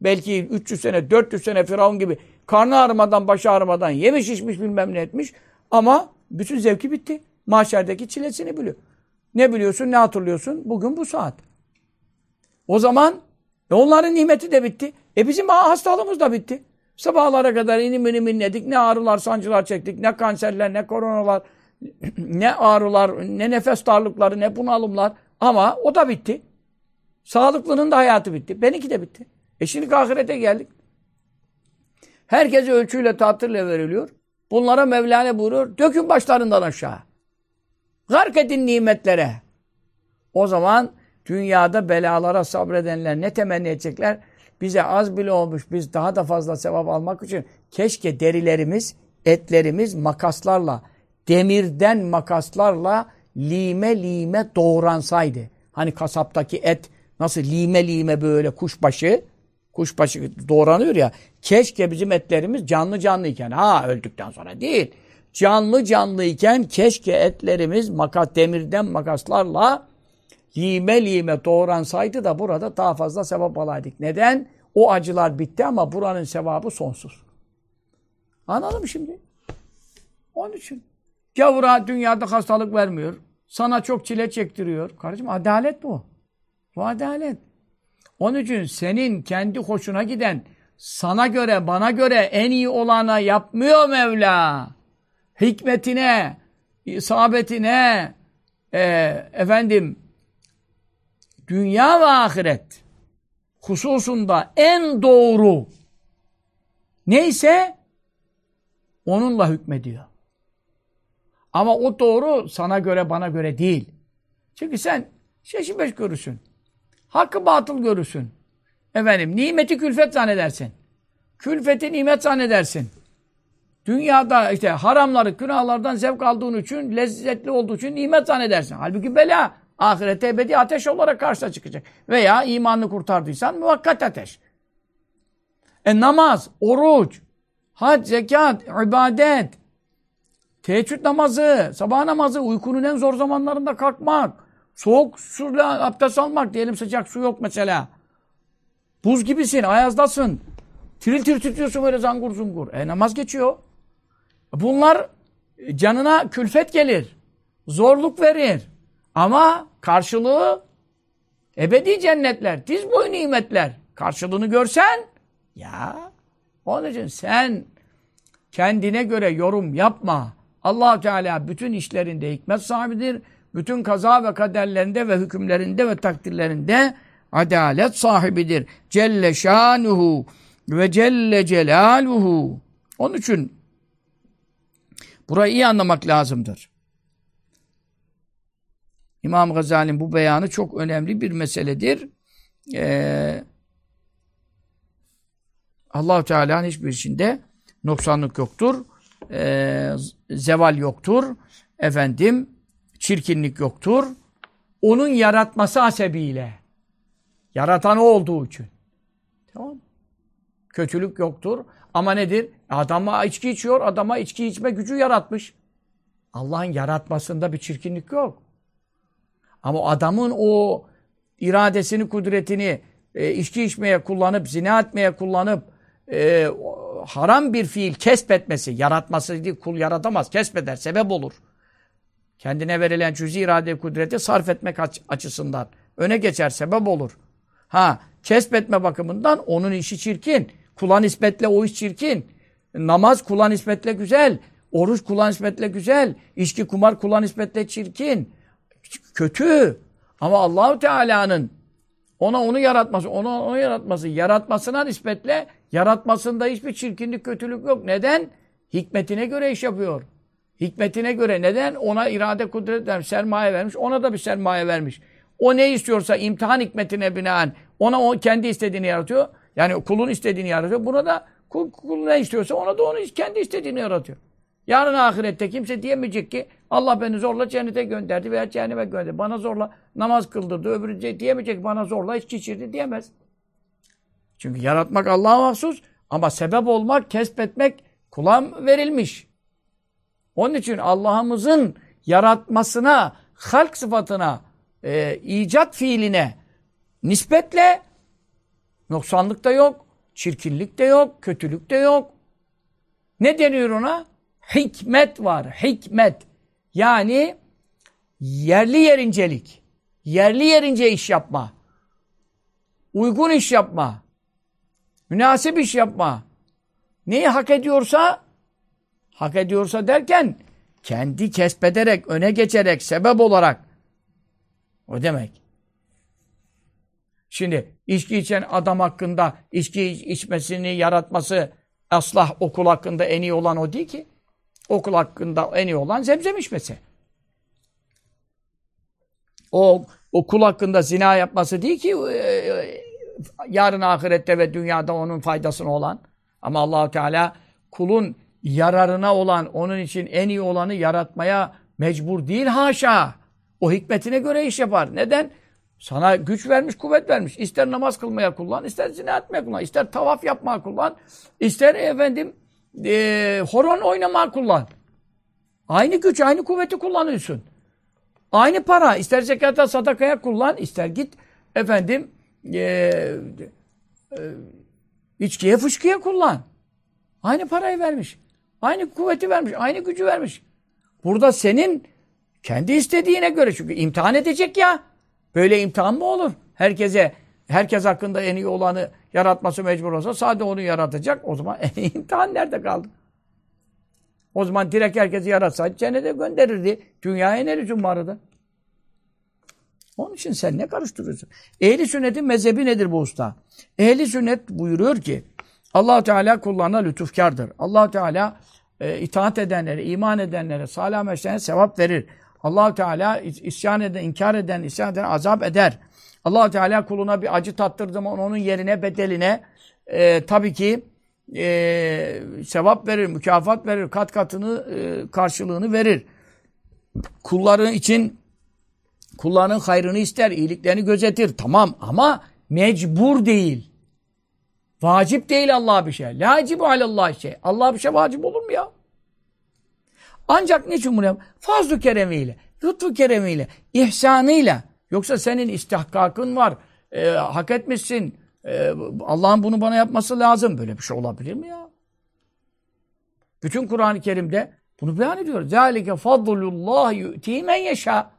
Belki 300 sene, 400 sene Firavun gibi karnı ağrımadan, başı ağrımadan yemiş içmiş bilmem ne etmiş. Ama bütün zevki bitti. Mahşerdeki çilesini biliyor. Ne biliyorsun, ne hatırlıyorsun? Bugün bu saat. O zaman e onların nimeti de bitti. E bizim hastalığımız da bitti. Sabahlara kadar inim inim inledik. Ne ağrılar, sancılar çektik. Ne kanserler, ne koronalar, *clears throat* ne ağrılar, ne nefes darlıkları, ne bunalımlar. Ama o da bitti. Sağlıklının da hayatı bitti. Benimki de bitti. E şimdi ahirete geldik. Herkese ölçüyle, tatırla veriliyor. Bunlara Mevlana buyuruyor. Dökün başlarından aşağı. Gark edin nimetlere. O zaman dünyada belalara sabredenler ne temenni edecekler? Bize az bile olmuş. Biz daha da fazla sevap almak için keşke derilerimiz, etlerimiz makaslarla, demirden makaslarla lime lime doğransaydı. Hani kasaptaki et nasıl lime lime böyle kuşbaşı, kuşbaşı doğranıyor ya. Keşke bizim etlerimiz canlı canlıyken, ha öldükten sonra değil. Canlı canlıyken keşke etlerimiz makas, demirden makaslarla lime lime doğransaydı da burada daha fazla sevap alaydık. Neden? O acılar bitti ama buranın sevabı sonsuz. Anladın mı şimdi? Onun için. Gavura dünyada hastalık vermiyor. Sana çok çile çektiriyor. Kardeşim adalet bu. Bu adalet. Onun için senin kendi hoşuna giden, sana göre, bana göre en iyi olana yapmıyor Mevla. Hikmetine, isabetine, e, efendim, dünya ve ahiret hususunda en doğru neyse onunla hükmediyor. Ama o doğru sana göre bana göre değil. Çünkü sen şeşi beş görürsün. Hakkı batıl görürsün. Efendim nimeti külfet zannedersin. Külfeti nimet zannedersin. Dünyada işte haramları, günahlardan zevk aldığın için, lezzetli olduğu için nimet zannedersin. Halbuki bela. Ahirette ebedi ateş olarak karşına çıkacak. Veya imanını kurtardıysan muvakkat ateş. E namaz, oruç, hac, zekat, ibadet, teheccüd namazı, sabah namazı, uykunun en zor zamanlarında kalkmak, soğuk suyla abdest almak, diyelim sıcak su yok mesela. Buz gibisin, ayazdasın. Tiril tiril titriyorsun böyle zangur zungur. E namaz geçiyor. Bunlar canına külfet gelir. Zorluk verir. Ama karşılığı ebedi cennetler, diz boyu nimetler. Karşılığını görsen ya onun için sen kendine göre yorum yapma. allah Teala bütün işlerinde hikmet sahibidir. Bütün kaza ve kaderlerinde ve hükümlerinde ve takdirlerinde adalet sahibidir. Celle şanuhu ve celle celaluhu. Onun için burayı iyi anlamak lazımdır. İmam Gazali'nin bu beyanı çok önemli bir meseledir. Ee, allah Teala'nın hiçbir işinde noksanlık yoktur. Ee, zeval yoktur. Efendim, çirkinlik yoktur. Onun yaratması hasebiyle. Yaratan o olduğu için. Tamam Kötülük yoktur. Ama nedir? Adama içki içiyor, adama içki içme gücü yaratmış. Allah'ın yaratmasında bir çirkinlik yok. Ama adamın o iradesini, kudretini e, içki içmeye kullanıp, zina etmeye kullanıp e, haram bir fiil kesbetmesi, yaratması değil, kul yaratamaz, kesbeder, sebep olur. Kendine verilen cüzi irade kudreti sarf etmek açısından öne geçer, sebep olur. Ha, kesbetme bakımından onun işi çirkin. Kula nispetle o iş çirkin. Namaz kula nispetle güzel. Oruç kula nispetle güzel. İçki kumar kula nispetle çirkin kötü. Ama Allahu Teala'nın ona onu yaratması, ona onu yaratması, yaratmasına nispetle yaratmasında hiçbir çirkinlik, kötülük yok. Neden? Hikmetine göre iş yapıyor. Hikmetine göre neden? Ona irade kudret vermiş, sermaye vermiş, ona da bir sermaye vermiş. O ne istiyorsa imtihan hikmetine binaen ona o kendi istediğini yaratıyor. Yani kulun istediğini yaratıyor. Buna da kul, kul ne istiyorsa ona da onu kendi istediğini yaratıyor. Yarın ahirette kimse diyemeyecek ki Allah beni zorla cennete gönderdi veya cehenneme gönderdi. Bana zorla namaz kıldırdı. Öbürü diyemeyecek bana zorla içki içirdi diyemez. Çünkü yaratmak Allah'a mahsus ama sebep olmak, kesbetmek kula verilmiş. Onun için Allah'ımızın yaratmasına, halk sıfatına, e, icat fiiline nispetle noksanlık da yok, çirkinlik de yok, kötülük de yok. Ne deniyor ona? hikmet var. Hikmet. Yani yerli yerincelik. Yerli yerince iş yapma. Uygun iş yapma. Münasip iş yapma. Neyi hak ediyorsa hak ediyorsa derken kendi kesbederek, öne geçerek, sebep olarak o demek. Şimdi içki içen adam hakkında içki içmesini yaratması aslah okul hakkında en iyi olan o değil ki. Okul hakkında en iyi olan zemzem içmesi. O okul hakkında zina yapması değil ki e, e, yarın ahirette ve dünyada onun faydasına olan. Ama Allahu Teala kulun yararına olan, onun için en iyi olanı yaratmaya mecbur değil haşa. O hikmetine göre iş yapar. Neden? Sana güç vermiş, kuvvet vermiş. İster namaz kılmaya kullan, ister zina etmeye kullan, ister tavaf yapmaya kullan, ister efendim e, horon oynamaya kullan. Aynı güç, aynı kuvveti kullanıyorsun. Aynı para. İster zekata, sadakaya kullan, ister git efendim e, e, içkiye, fışkıya kullan. Aynı parayı vermiş. Aynı kuvveti vermiş, aynı gücü vermiş. Burada senin kendi istediğine göre çünkü imtihan edecek ya. Böyle imtihan mı olur? Herkese herkes hakkında en iyi olanı yaratması mecbur olsa sadece onu yaratacak. O zaman en *laughs* imtihan nerede kaldı? O zaman direkt herkesi yaratsaydı cennete gönderirdi. Dünyaya ne lüzum vardı? Onun için sen ne karıştırıyorsun? Ehli sünnetin mezhebi nedir bu usta? Ehli sünnet buyuruyor ki allah Teala kullarına lütufkardır. allah Teala e, itaat edenlere, iman edenlere, salih amel sevap verir. allah Teala isyan eden, inkar eden, isyan eden azap eder. Allah Teala kuluna bir acı tattırdı mı onun yerine, bedeline e, tabii ki e, sevap verir, mükafat verir, kat katını, e, karşılığını verir. Kulları için kulların hayrını ister, iyiliklerini gözetir. Tamam ama mecbur değil. Vacip değil Allah bir şey. Lacibu alallah şey. Allah bir şey vacip olur mu ya? Ancak niçin bunu yap? Fazl-ı keremiyle, lütfu keremiyle, ihsanıyla. Yoksa senin istihkakın var. E, hak etmişsin. E, Allah'ın bunu bana yapması lazım. Böyle bir şey olabilir mi ya? Bütün Kur'an-ı Kerim'de bunu beyan ediyor. Zalike fadlullah yu'ti men yeşâ.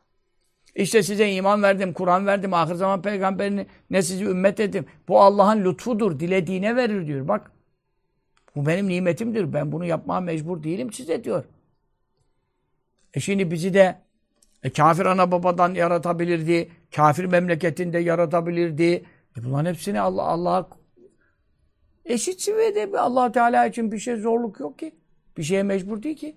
İşte size iman verdim, Kur'an verdim, ahir zaman peygamberini ne sizi ümmet ettim. Bu Allah'ın lütfudur, dilediğine verir diyor. Bak bu benim nimetimdir. Ben bunu yapmaya mecbur değilim size diyor. E şimdi bizi de e, kafir ana babadan yaratabilirdi, kafir memleketinde yaratabilirdi. E bunların hepsini Allah Allah eşit seviyede Allah Teala için bir şey zorluk yok ki. Bir şeye mecbur değil ki.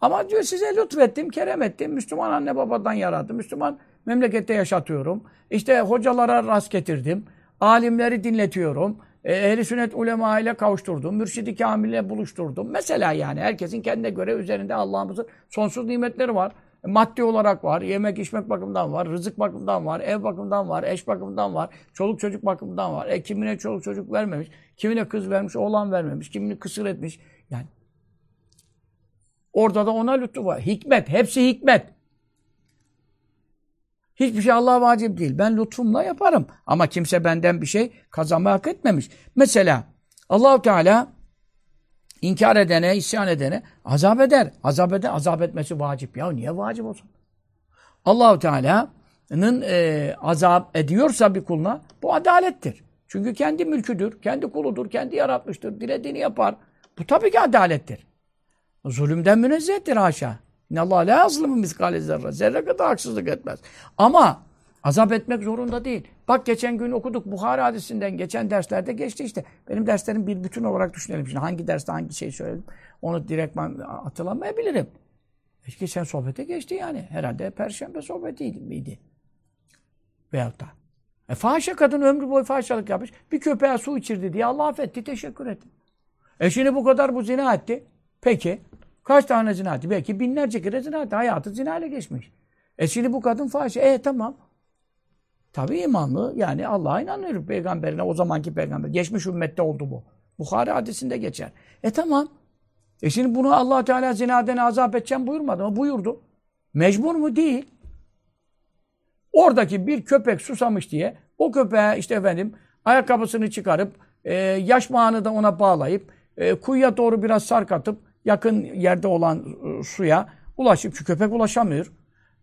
Ama diyor size lütfettim, kerem ettim. Müslüman anne babadan yarattım. Müslüman memlekette yaşatıyorum. İşte hocalara rast getirdim. Alimleri dinletiyorum. E, Ehli sünnet ulema ile kavuşturdum. Mürşidi kamil ile buluşturdum. Mesela yani herkesin kendine göre üzerinde Allah'ımızın sonsuz nimetleri var. Maddi olarak var, yemek içmek bakımından var, rızık bakımından var, ev bakımından var, eş bakımından var, çoluk çocuk bakımından var. E kimine çoluk çocuk vermemiş, kimine kız vermiş, oğlan vermemiş, kimini kısır etmiş. Yani Orada da ona lütfu var. Hikmet. Hepsi hikmet. Hiçbir şey Allah'a vacip değil. Ben lütfumla yaparım. Ama kimse benden bir şey kazanma hak etmemiş. Mesela Allahu Teala inkar edene, isyan edene azap eder. Azap eder. Azap etmesi vacip. Ya niye vacip olsun? Allahu Teala'nın e, azap ediyorsa bir kuluna bu adalettir. Çünkü kendi mülküdür, kendi kuludur, kendi yaratmıştır, dilediğini yapar. Bu tabii ki adalettir. Zulümden münezzehtir haşa. Allah la yazlımı miskale zerre. Zerre kadar haksızlık etmez. Ama azap etmek zorunda değil. Bak geçen gün okuduk Bukhari hadisinden geçen derslerde geçti işte. Benim derslerim bir bütün olarak düşünelim. Şimdi hangi derste hangi şey söyledim onu direktman hatırlamayabilirim. Sen sohbete geçti yani. Herhalde perşembe sohbetiydi miydi? Veyahut da. E fahişe kadın ömrü boyu fahişalık yapmış. Bir köpeğe su içirdi diye Allah affetti. Teşekkür etti. E şimdi bu kadar bu zina etti. Peki Kaç tane zina etti? Belki binlerce kere zina etti. Hayatı zina ile geçmiş. E şimdi bu kadın fahişe. E tamam. Tabii imanlı. Yani Allah'a inanıyor peygamberine. O zamanki peygamber. Geçmiş ümmette oldu bu. Bukhari hadisinde geçer. E tamam. E şimdi bunu allah Teala zinaden azap edeceğim buyurmadı mı? Buyurdu. Mecbur mu? Değil. Oradaki bir köpek susamış diye o köpeğe işte efendim ayakkabısını çıkarıp e, yaş mağını da ona bağlayıp e, kuyuya doğru biraz sarkatıp yakın yerde olan e, suya ulaşıp, şu köpek ulaşamıyor.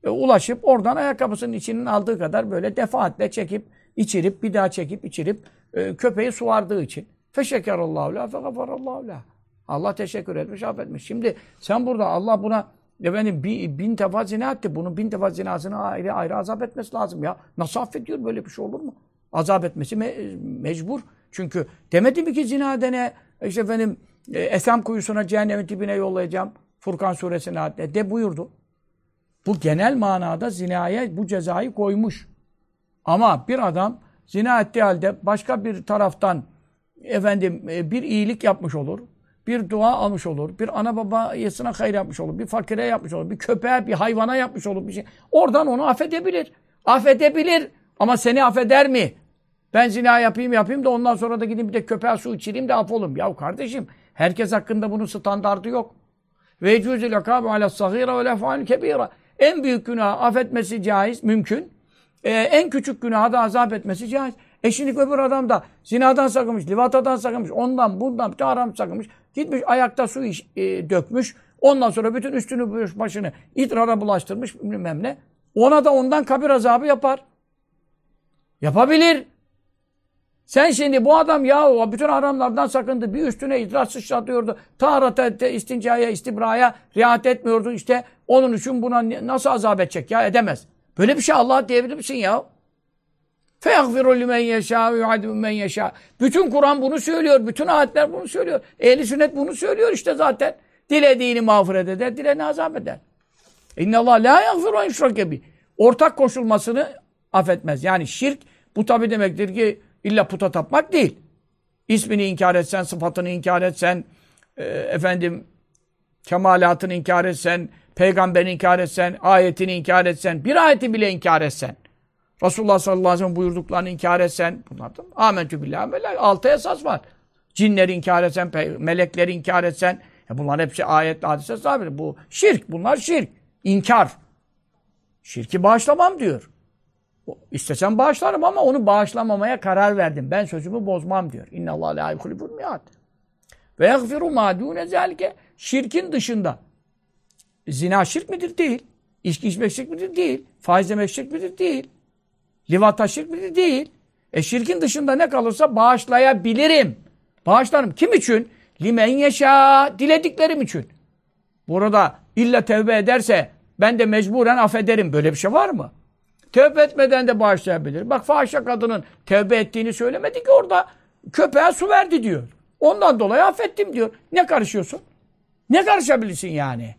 E, ulaşıp oradan ayakkabısının içinin aldığı kadar böyle defaatle çekip, içirip, bir daha çekip, içirip e, köpeği suvardığı için. Feşekerallahu la fegafarallahu la. Allah teşekkür etmiş, affetmiş. Şimdi sen burada Allah buna efendim bin, bin defa zina etti. Bunun bin defa zinasını ayrı ayrı azap etmesi lazım ya. Nasıl affediyor? Böyle bir şey olur mu? Azap etmesi me mecbur. Çünkü demedi mi ki zina dene işte efendim e, Esem kuyusuna cehennemin dibine yollayacağım. Furkan suresine adle de buyurdu. Bu genel manada zinaya bu cezayı koymuş. Ama bir adam zina ettiği halde başka bir taraftan efendim e, bir iyilik yapmış olur. Bir dua almış olur. Bir ana babasına hayır yapmış olur. Bir fakire yapmış olur. Bir köpeğe, bir hayvana yapmış olur. Bir şey. Oradan onu affedebilir. Affedebilir. Ama seni affeder mi? Ben zina yapayım yapayım da ondan sonra da gideyim bir de köpeğe su içireyim de affolum. Ya kardeşim Herkes hakkında bunun standardı yok. Ve cüzül akabu ala sahira ve lef'al kebira. En büyük günah affetmesi caiz, mümkün. Ee, en küçük günahı da azap etmesi caiz. E şimdi öbür adam da zinadan sakınmış, livatadan sakınmış, ondan bundan bütün haram sakınmış. Gitmiş ayakta su iş, e, dökmüş. Ondan sonra bütün üstünü başını idrara bulaştırmış bilmem ne. Ona da ondan kabir azabı yapar. Yapabilir. Sen şimdi bu adam ya o bütün haramlardan sakındı. Bir üstüne idrar sıçratıyordu. Taharata, istincaya, istibraya riayet etmiyordu. İşte onun için buna nasıl azap edecek ya? Edemez. Böyle bir şey Allah diyebilir misin ya? فَيَغْفِرُ لِمَنْ يَشَاءُ وَيُعَدِبُ مَنْ يَشَاءُ Bütün Kur'an bunu söylüyor. Bütün ayetler bunu söylüyor. Ehli sünnet bunu söylüyor işte zaten. Dilediğini mağfiret eder, dilediğini azap eder. İnne Allah la yaghfiru en bi. Ortak koşulmasını affetmez. Yani şirk bu tabi demektir ki illa puta tapmak değil. İsmini inkar etsen, sıfatını inkar etsen, e, efendim kemalatını inkar etsen, peygamberini inkar etsen, ayetini inkar etsen, bir ayeti bile inkar etsen, Resulullah sallallahu aleyhi ve sellem buyurduklarını inkar etsen, bunlardan amentü billahi melek, altı esas var. Cinleri inkar etsen, melekleri inkar etsen, e bunlar hepsi ayet, hadise sabit. Bu şirk, bunlar şirk. İnkar. Şirki bağışlamam diyor. İstesem bağışlarım ama onu bağışlamamaya karar verdim. Ben sözümü bozmam diyor. İnna Allah la yuhlibul miat. Ve yaghfiru ma dune zelke şirkin dışında. Zina şirk midir? Değil. İçki içmek şirk midir? Değil. Faiz yemek şirk midir? Değil. Livata şirk midir? Değil. E şirkin dışında ne kalırsa bağışlayabilirim. Bağışlarım. Kim için? Limen yeşâ. Dilediklerim için. Burada illa tevbe ederse ben de mecburen affederim. Böyle bir şey var mı? Tevbe etmeden de bağışlayabilir. Bak fahişe kadının tevbe ettiğini söylemedi ki orada köpeğe su verdi diyor. Ondan dolayı affettim diyor. Ne karışıyorsun? Ne karışabilirsin yani?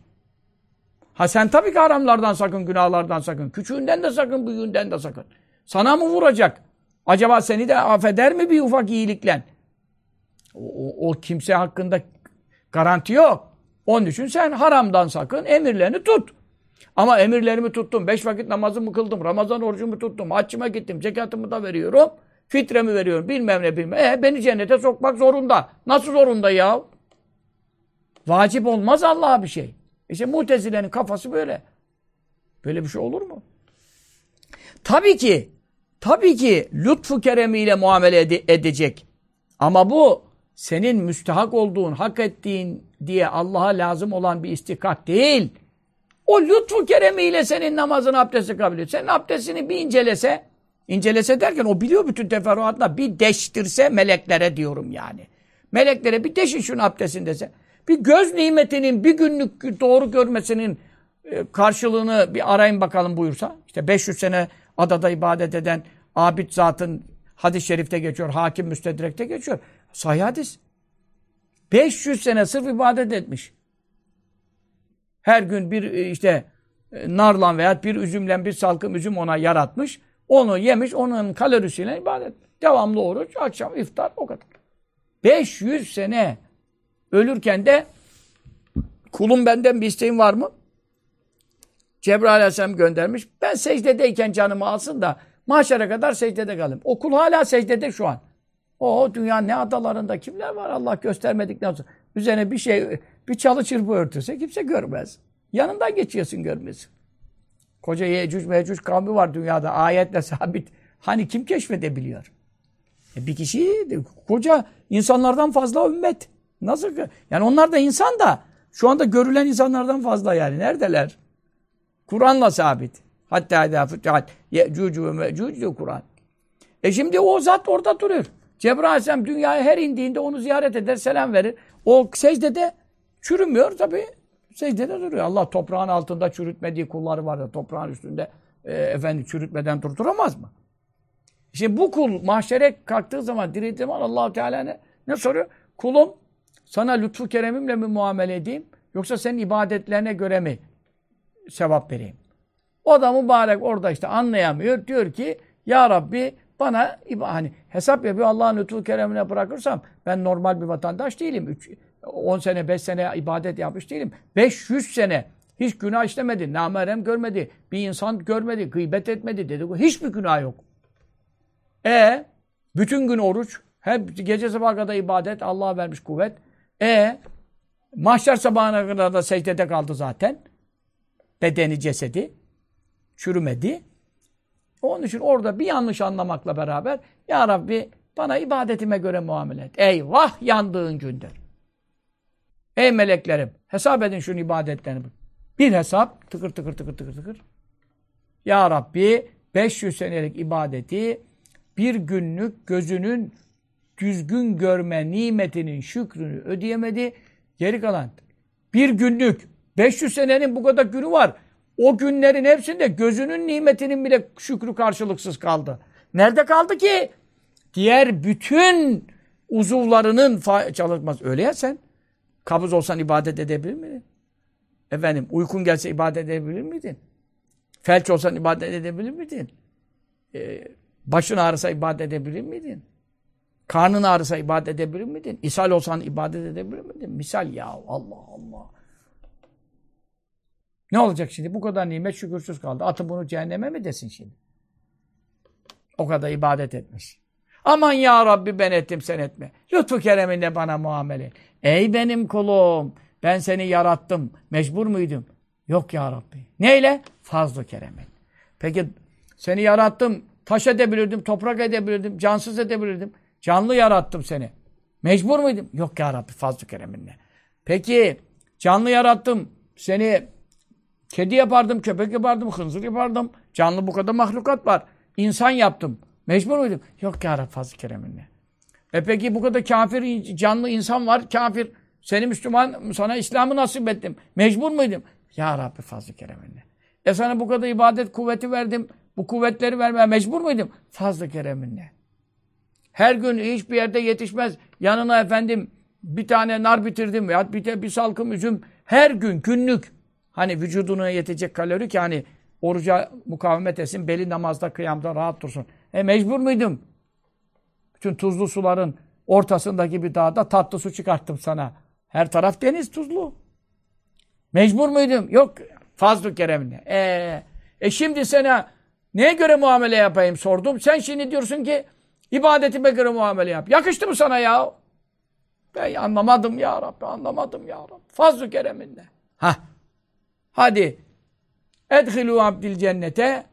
Ha sen tabii ki haramlardan sakın, günahlardan sakın. Küçüğünden de sakın, büyüğünden de sakın. Sana mı vuracak? Acaba seni de affeder mi bir ufak iyilikle? O, o kimse hakkında garanti yok. Onun için sen haramdan sakın, emirlerini tut. Ama emirlerimi tuttum, beş vakit namazımı kıldım, Ramazan orucumu tuttum, haccıma gittim, zekatımı da veriyorum, fitremi veriyorum, bilmem ne bilmem. E beni cennete sokmak zorunda. Nasıl zorunda ya? Vacip olmaz Allah'a bir şey. İşte mutezilenin kafası böyle. Böyle bir şey olur mu? Tabii ki, tabii ki lütfu keremiyle muamele ede edecek. Ama bu senin müstehak olduğun, hak ettiğin diye Allah'a lazım olan bir istikak değil. O lütfu keremiyle senin namazın abdesti kabul ediyor. Senin abdestini bir incelese, incelese derken o biliyor bütün teferruatla bir deştirse meleklere diyorum yani. Meleklere bir deşin şunu abdestin dese. Bir göz nimetinin bir günlük doğru görmesinin e, karşılığını bir arayın bakalım buyursa. İşte 500 sene adada ibadet eden abid zatın hadis-i şerifte geçiyor. Hakim müstedrekte geçiyor. Sahih hadis. 500 sene sırf ibadet etmiş. Her gün bir e, işte e, narlan veya bir üzümle bir salkım üzüm ona yaratmış. Onu yemiş, onun kalorisiyle ibadet. Devamlı oruç, akşam iftar o kadar. 500 sene ölürken de kulum benden bir isteğin var mı? Cebrail Aleyhisselam göndermiş. Ben secdedeyken canımı alsın da mahşere kadar secdede kalayım. O kul hala secdede şu an. O dünya ne adalarında kimler var Allah göstermedikten sonra. Üzerine bir şey, bir çalı çırpı örtürse kimse görmez. Yanından geçiyorsun görmesin. Koca Yecüc Mecüc kavmi var dünyada ayetle sabit. Hani kim keşfedebiliyor? E bir kişi koca insanlardan fazla ümmet. Nasıl? Yani onlar da insan da şu anda görülen insanlardan fazla yani. Neredeler? Kur'an'la sabit. Hatta idâ füttihat ye'cûcü ve diyor Kur'an. E şimdi o zat orada duruyor. Cebrail dünyaya her indiğinde onu ziyaret eder, selam verir. O secdede çürümüyor tabi. Secdede duruyor. Allah toprağın altında çürütmediği kulları var da toprağın üstünde e, efendim çürütmeden durduramaz mı? Şimdi bu kul mahşere kalktığı zaman dirildiği zaman allah Teala ne, ne soruyor? Kulum sana lütfu keremimle mi muamele edeyim? Yoksa senin ibadetlerine göre mi sevap vereyim? O da mübarek orada işte anlayamıyor. Diyor ki Ya Rabbi bana hani hesap yapıyor Allah'ın lütfu keremine bırakırsam ben normal bir vatandaş değilim. 3, 10 sene 5 sene ibadet yapmış değilim. 500 sene hiç günah işlemedi. Namerem görmedi. Bir insan görmedi. Gıybet etmedi dedi. Hiçbir günah yok. E bütün gün oruç. Hep gece sabaha kadar ibadet. Allah'a vermiş kuvvet. E mahşer sabahına kadar da secdede kaldı zaten. Bedeni, cesedi. Çürümedi. Onun için orada bir yanlış anlamakla beraber Ya Rabbi bana ibadetime göre muamele et. Eyvah yandığın gündür. Ey meleklerim hesap edin şunun ibadetlerini. Bir hesap tıkır tıkır tıkır tıkır tıkır. Ya Rabbi 500 senelik ibadeti bir günlük gözünün düzgün görme nimetinin şükrünü ödeyemedi. Geri kalan bir günlük 500 senenin bu kadar günü var. O günlerin hepsinde gözünün nimetinin bile şükrü karşılıksız kaldı. Nerede kaldı ki? Diğer bütün uzuvlarının çalışmaz. Öyle ya sen. Kabız olsan ibadet edebilir miydin? Efendim uykun gelse ibadet edebilir miydin? Felç olsan ibadet edebilir miydin? Ee, başın ağrısa ibadet edebilir miydin? Karnın ağrısa ibadet edebilir miydin? İshal olsan ibadet edebilir miydin? Misal ya Allah Allah. Ne olacak şimdi? Bu kadar nimet şükürsüz kaldı. Atı bunu cehenneme mi desin şimdi? O kadar ibadet etmiş. Aman ya Rabbi ben ettim sen etme. Lütfu kereminle bana muamele. Ey benim kulum ben seni yarattım. Mecbur muydum? Yok ya Rabbi. Neyle? Fazlı keremin. Peki seni yarattım. Taş edebilirdim, toprak edebilirdim, cansız edebilirdim. Canlı yarattım seni. Mecbur muydum? Yok ya Rabbi fazlı kereminle. Peki canlı yarattım. Seni kedi yapardım, köpek yapardım, hınzır yapardım. Canlı bu kadar mahlukat var. İnsan yaptım. Mecbur muydum? Yok ya Rabbi fazlı kereminle. E peki bu kadar kafir canlı insan var, kafir. Seni Müslüman, sana İslam'ı nasip ettim. Mecbur muydum? Ya Rabbi fazlı kereminle. E sana bu kadar ibadet kuvveti verdim. Bu kuvvetleri vermeye mecbur muydum? Fazlı kereminle. Her gün hiçbir yerde yetişmez. Yanına efendim bir tane nar bitirdim veya bir, bir salkım üzüm. Her gün günlük. Hani vücuduna yetecek kalori ki hani oruca mukavemet etsin. Beli namazda kıyamda rahat dursun. E mecbur muydum? Bütün tuzlu suların ortasındaki bir dağda tatlı su çıkarttım sana. Her taraf deniz tuzlu. Mecbur muydum? Yok. Fazl-ı keremine. E, e şimdi sana neye göre muamele yapayım sordum. Sen şimdi diyorsun ki ibadetime göre muamele yap. Yakıştı mı sana ya? Ben anlamadım ya Rabbi, anlamadım ya Rabbi. Fazl-ı kereminle. Ha. Hadi. Edhilu abdil cennete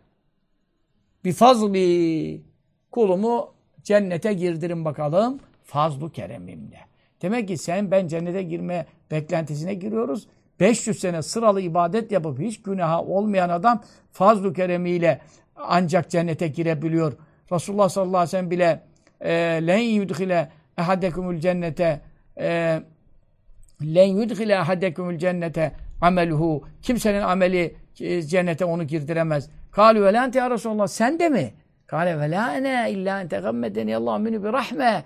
bi fazli kulumu cennete girdirin bakalım fazlu keremimle. Demek ki sen ben cennete girme beklentisine giriyoruz. 500 sene sıralı ibadet yapıp hiç günaha olmayan adam fazlu keremiyle ancak cennete girebiliyor. Resulullah sallallahu aleyhi ve sellem bile e, len yudhile ehadekumul cennete e, len yudhile ehadekumul cennete ameluhu kimsenin ameli e, cennete onu girdiremez. Kalu ve la ya Resulullah sen de mi? Kale ve la ene illa en tegammedeni Allah minü bir rahme.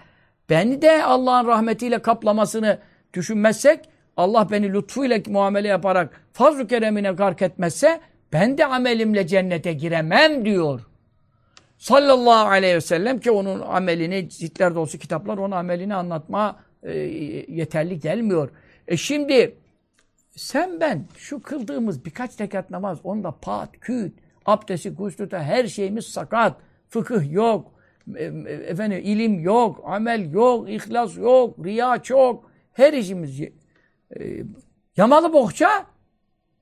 Beni de Allah'ın rahmetiyle kaplamasını düşünmezsek Allah beni lütfuyla muamele yaparak fazl-ı keremine gark etmezse ben de amelimle cennete giremem diyor. Sallallahu aleyhi ve sellem ki onun amelini ciltler dolusu kitaplar onun amelini anlatma e, yeterli gelmiyor. E şimdi sen ben şu kıldığımız birkaç rekat namaz onda pat, küt, abdesti, guslüte her şeyimiz sakat. Fıkıh yok. E, e, efendim ilim yok, amel yok, ihlas yok, riya çok. Her işimiz e, yamalı bohça.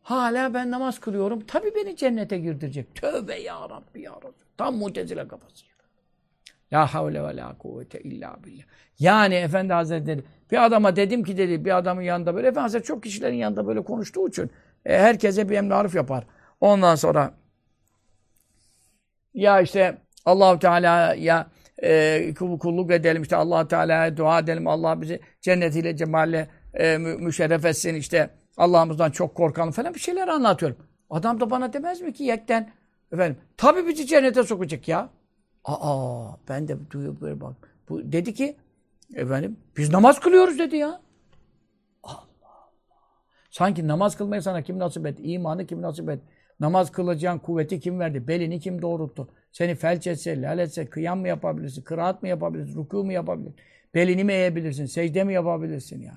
Hala ben namaz kılıyorum. Tabi beni cennete girdirecek. Tövbe ya Rabbi ya Rabbi. Tam mutezile kafası. La havle ve la kuvvete illa billah. Yani Efendi Hazretleri bir adama dedim ki dedi bir adamın yanında böyle Efendi Hazretleri çok kişilerin yanında böyle konuştuğu için e, herkese bir emri yapar. Ondan sonra ya işte Allahu Teala ya e, kulluk edelim işte Allah Teala'ya dua edelim. Allah bizi cennetiyle cemalle e, müşerref etsin işte Allah'ımızdan çok korkalım falan bir şeyler anlatıyorum. Adam da bana demez mi ki yekten efendim tabi bizi cennete sokacak ya. Aa ben de duyup böyle bak. Bu dedi ki efendim biz namaz kılıyoruz dedi ya. Allah Allah. Sanki namaz kılmayı sana kim nasip etti? İmanı kim nasip etti? Namaz kılacağın kuvveti kim verdi? Belini kim doğrulttu? Seni felç etse, lal kıyam mı yapabilirsin? Kıraat mı yapabilirsin? Ruku mu yapabilirsin? Belini mi eğebilirsin? Secde mi yapabilirsin ya?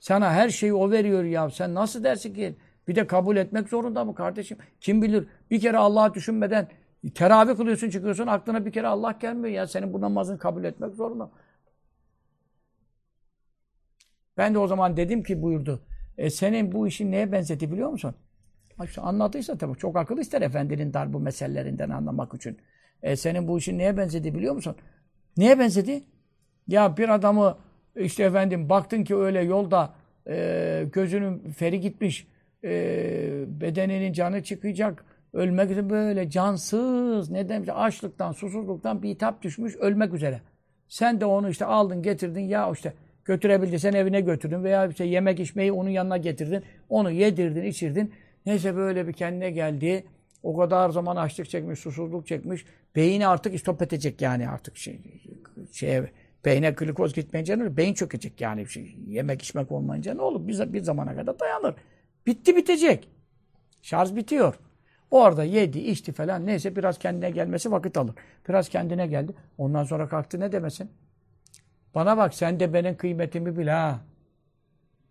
Sana her şeyi o veriyor ya. Sen nasıl dersin ki? Bir de kabul etmek zorunda mı kardeşim? Kim bilir? Bir kere Allah'ı düşünmeden teravih kılıyorsun çıkıyorsun aklına bir kere Allah gelmiyor ya. Senin bu namazını kabul etmek zorunda. Ben de o zaman dedim ki buyurdu. E, senin bu işin neye benzeti biliyor musun? Anladıysa tabii çok akıl ister efendinin dar bu meselelerinden anlamak için. E, senin bu işin neye benzedi biliyor musun? Neye benzedi? Ya bir adamı işte efendim baktın ki öyle yolda e, gözünün feri gitmiş, e, bedeninin canı çıkacak, ölmek üzere böyle cansız, ne demiş, açlıktan, susuzluktan bir hitap düşmüş, ölmek üzere. Sen de onu işte aldın, getirdin, ya işte götürebildiysen evine götürdün veya işte yemek içmeyi onun yanına getirdin, onu yedirdin, içirdin. Neyse böyle bir kendine geldi. O kadar zaman açlık çekmiş, susuzluk çekmiş. Beyni artık istop edecek yani artık şey, şeye Beyne glikoz gitmeyince ne olur? Beyin çökecek yani. Şey, yemek içmek olmayınca ne olur? Bir, bir zamana kadar dayanır. Bitti bitecek. Şarj bitiyor. Orada yedi, içti falan neyse biraz kendine gelmesi vakit alır. Biraz kendine geldi. Ondan sonra kalktı ne demesin? Bana bak sen de benim kıymetimi bil ha.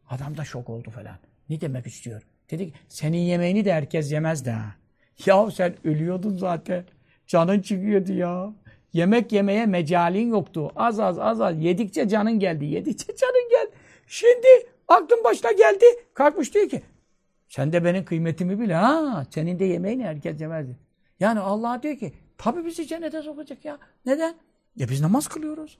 Adam da şok oldu falan. Ne demek istiyor? Dedi ki senin yemeğini de herkes yemez de ha. *laughs* Ya sen ölüyordun zaten. Canın çıkıyordu ya. Yemek yemeye mecalin yoktu. Az az az az yedikçe canın geldi. Yedikçe canın geldi. Şimdi aklın başına geldi. Kalkmış diyor ki sen de benim kıymetimi bil ha. Senin de yemeğini herkes yemezdi. Yani Allah diyor ki tabii bizi cennete sokacak ya. Neden? Ya biz namaz kılıyoruz.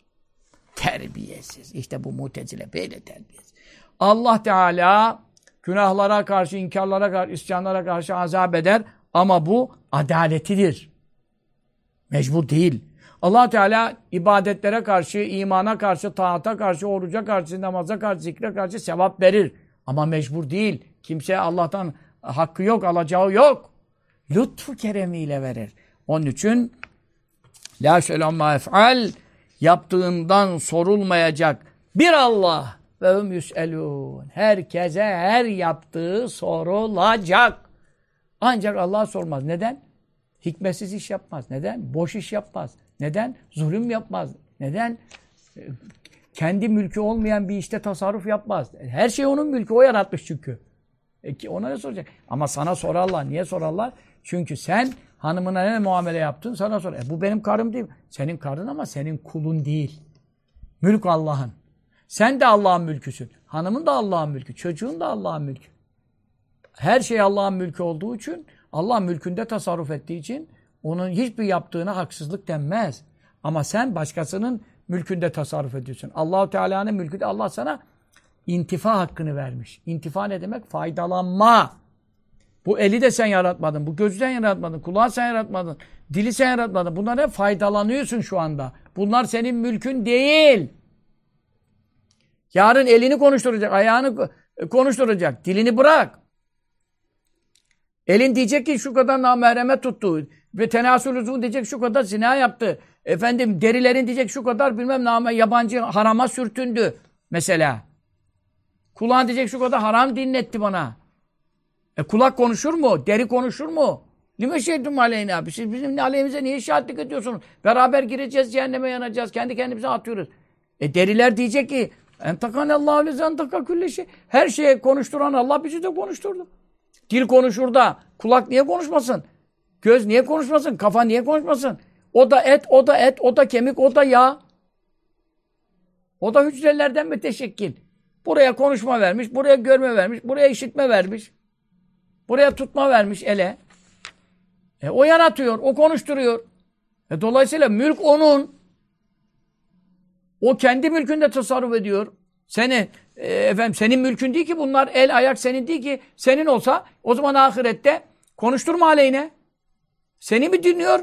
Terbiyesiz. İşte bu mutezile böyle terbiyesiz. Allah Teala günahlara karşı, inkarlara karşı, isyanlara karşı azap eder. Ama bu adaletidir. Mecbur değil. Allah Teala ibadetlere karşı, imana karşı, taata karşı, oruca karşı, namaza karşı, zikre karşı sevap verir. Ama mecbur değil. Kimseye Allah'tan hakkı yok, alacağı yok. Lütfu keremiyle verir. Onun için La şelamma ef'al yaptığından sorulmayacak bir Allah ve hum. Herkese her yaptığı sorulacak. Ancak Allah sormaz. Neden? Hikmetsiz iş yapmaz. Neden? Boş iş yapmaz. Neden? Zulüm yapmaz. Neden? Kendi mülkü olmayan bir işte tasarruf yapmaz. Her şey onun mülkü. O yaratmış çünkü. E ona ne soracak? Ama sana sorarlar. Niye sorarlar? Çünkü sen hanımına ne muamele yaptın? Sana sor. E bu benim karım değil. Senin karın ama senin kulun değil. Mülk Allah'ın. Sen de Allah'ın mülküsün. Hanımın da Allah'ın mülkü. Çocuğun da Allah'ın mülkü. Her şey Allah'ın mülkü olduğu için, Allah mülkünde tasarruf ettiği için onun hiçbir yaptığına haksızlık denmez. Ama sen başkasının mülkünde tasarruf ediyorsun. Allahu Teala'nın mülkünde Allah sana intifa hakkını vermiş. İntifa ne demek? Faydalanma. Bu eli de sen yaratmadın, bu gözü sen yaratmadın, kulağı sen yaratmadın, dili sen yaratmadın. Bunlara faydalanıyorsun şu anda. Bunlar senin mülkün değil. Yarın elini konuşturacak, ayağını konuşturacak. Dilini bırak. Elin diyecek ki şu kadar namereme tuttu. Ve tenasül diyecek şu kadar zina yaptı. Efendim derilerin diyecek şu kadar bilmem name yabancı harama sürtündü. Mesela. Kulağın diyecek şu kadar haram dinletti bana. E kulak konuşur mu? Deri konuşur mu? Lime şeytum aleyna. Siz bizim aleyhimize niye şahitlik ediyorsunuz? Beraber gireceğiz, cehenneme yanacağız. Kendi kendimize atıyoruz. E deriler diyecek ki Entakanallahu lezen taka külli şey. Her şeye konuşturan Allah bizi de konuşturdu. Dil konuşur da kulak niye konuşmasın? Göz niye konuşmasın? Kafa niye konuşmasın? O da et, o da et, o da kemik, o da yağ. O da hücrelerden müteşekkil. Buraya konuşma vermiş, buraya görme vermiş, buraya işitme vermiş. Buraya tutma vermiş ele. E, o yaratıyor, o konuşturuyor. E, dolayısıyla mülk onun. O kendi mülkünde tasarruf ediyor. Seni e, efendim senin mülkün değil ki bunlar el ayak senin değil ki senin olsa o zaman ahirette konuşturma aleyhine. Seni mi dinliyor?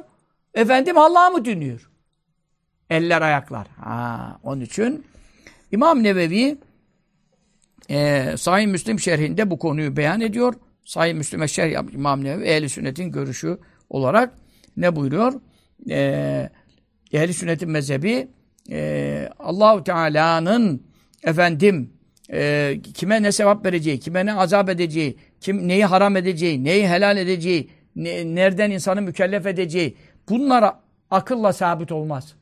Efendim Allah'ı mı dinliyor? Eller ayaklar. Ha, onun için İmam Nevevi e, Sahih Müslim şerhinde bu konuyu beyan ediyor. Sahih Müslim'e şerh yapmış İmam Nevevi ehl Sünnet'in görüşü olarak ne buyuruyor? E, ehl Sünnet'in mezhebi e, Allahu Teala'nın efendim e, kime ne sevap vereceği, kime ne azap edeceği, kim neyi haram edeceği, neyi helal edeceği, ne, nereden insanı mükellef edeceği bunlara akılla sabit olmaz.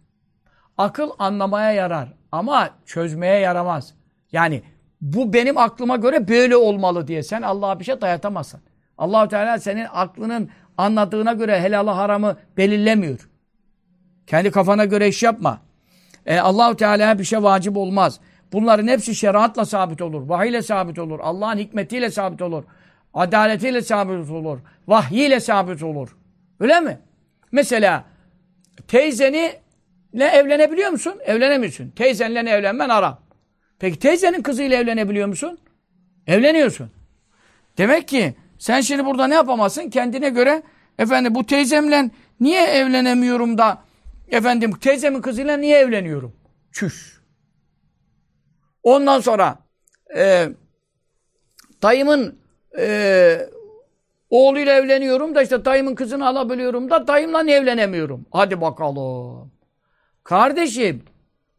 Akıl anlamaya yarar ama çözmeye yaramaz. Yani bu benim aklıma göre böyle olmalı diye sen Allah'a bir şey dayatamazsın. Allahu Teala senin aklının anladığına göre helalı haramı belirlemiyor. Kendi kafana göre iş yapma. E, Allahu Teala'ya bir şey vacip olmaz. Bunların hepsi şeriatla sabit olur. Vahiyle sabit olur. Allah'ın hikmetiyle sabit olur. Adaletiyle sabit olur. Vahyiyle sabit olur. Öyle mi? Mesela teyzeni ne evlenebiliyor musun? Evlenemiyorsun. Teyzenle evlenmen haram. Peki teyzenin kızıyla evlenebiliyor musun? Evleniyorsun. Demek ki sen şimdi burada ne yapamazsın? Kendine göre efendim bu teyzemle niye evlenemiyorum da efendim teyzemin kızıyla niye evleniyorum? Çüş. Ondan sonra e, dayımın e, oğluyla evleniyorum da işte dayımın kızını alabiliyorum da dayımla evlenemiyorum. Hadi bakalım. Kardeşim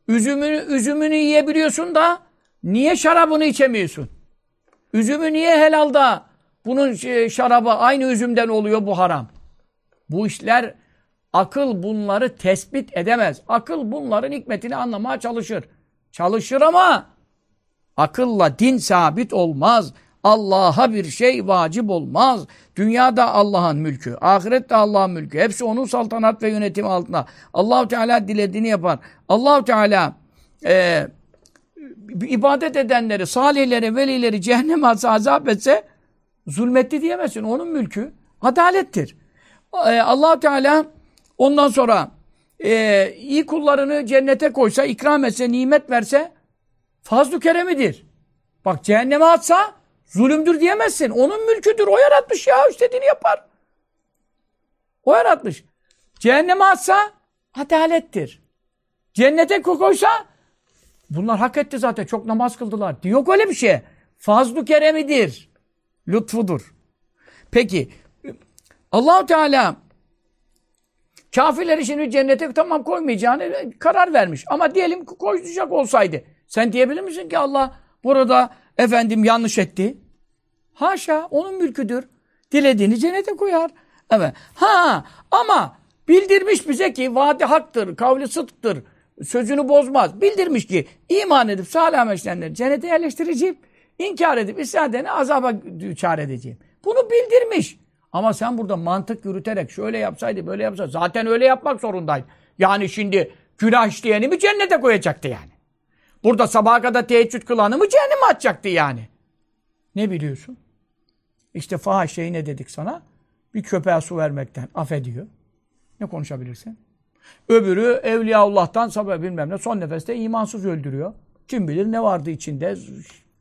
Üzümünü, üzümünü yiyebiliyorsun da niye şarabını içemiyorsun? Üzümü niye helalda? Bunun şarabı aynı üzümden oluyor bu haram. Bu işler akıl bunları tespit edemez. Akıl bunların hikmetini anlamaya çalışır. Çalışır ama akılla din sabit olmaz. Allah'a bir şey vacip olmaz. Dünyada Allah'ın mülkü, ahirette Allah'ın mülkü. Hepsi onun saltanat ve yönetimi altında. Allahu Teala dilediğini yapar. Allahu Teala e, ibadet edenleri, salihleri, velileri cehenneme azap etse zulmetti diyemezsin. Onun mülkü adalettir. E, allah Teala ondan sonra e, iyi kullarını cennete koysa, ikram etse, nimet verse fazl-ı keremidir. Bak cehenneme atsa zulümdür diyemezsin. Onun mülküdür. O yaratmış ya. istediğini yapar. O yaratmış. Cehenneme atsa adalettir. Cennete koysa bunlar hak etti zaten. Çok namaz kıldılar. Yok öyle bir şey. Fazl-ı keremidir. Lütfudur. Peki Allahu Teala kafirleri şimdi cennete tamam koymayacağını karar vermiş. Ama diyelim koyacak olsaydı. Sen diyebilir misin ki Allah burada efendim yanlış etti? Haşa onun mülküdür. Dilediğini cennete koyar. Evet. Ha ama bildirmiş bize ki vaadi haktır, kavli sıdktır, sözünü bozmaz. Bildirmiş ki iman edip salih amel işleyenleri cennete yerleştireceğim. İnkar edip isyan edeni azaba düçar edeceğim. Bunu bildirmiş. Ama sen burada mantık yürüterek şöyle yapsaydı böyle yapsaydı zaten öyle yapmak zorundaydı. Yani şimdi günah işleyeni mi cennete koyacaktı yani? Burada sabaha kadar teheccüd kılanı mı cehenneme atacaktı yani? Ne biliyorsun? İşte fahişeyi ne dedik sana? Bir köpeğe su vermekten affediyor. Ne konuşabilirsin? Öbürü Evliyaullah'tan sabah bilmem ne son nefeste imansız öldürüyor. Kim bilir ne vardı içinde,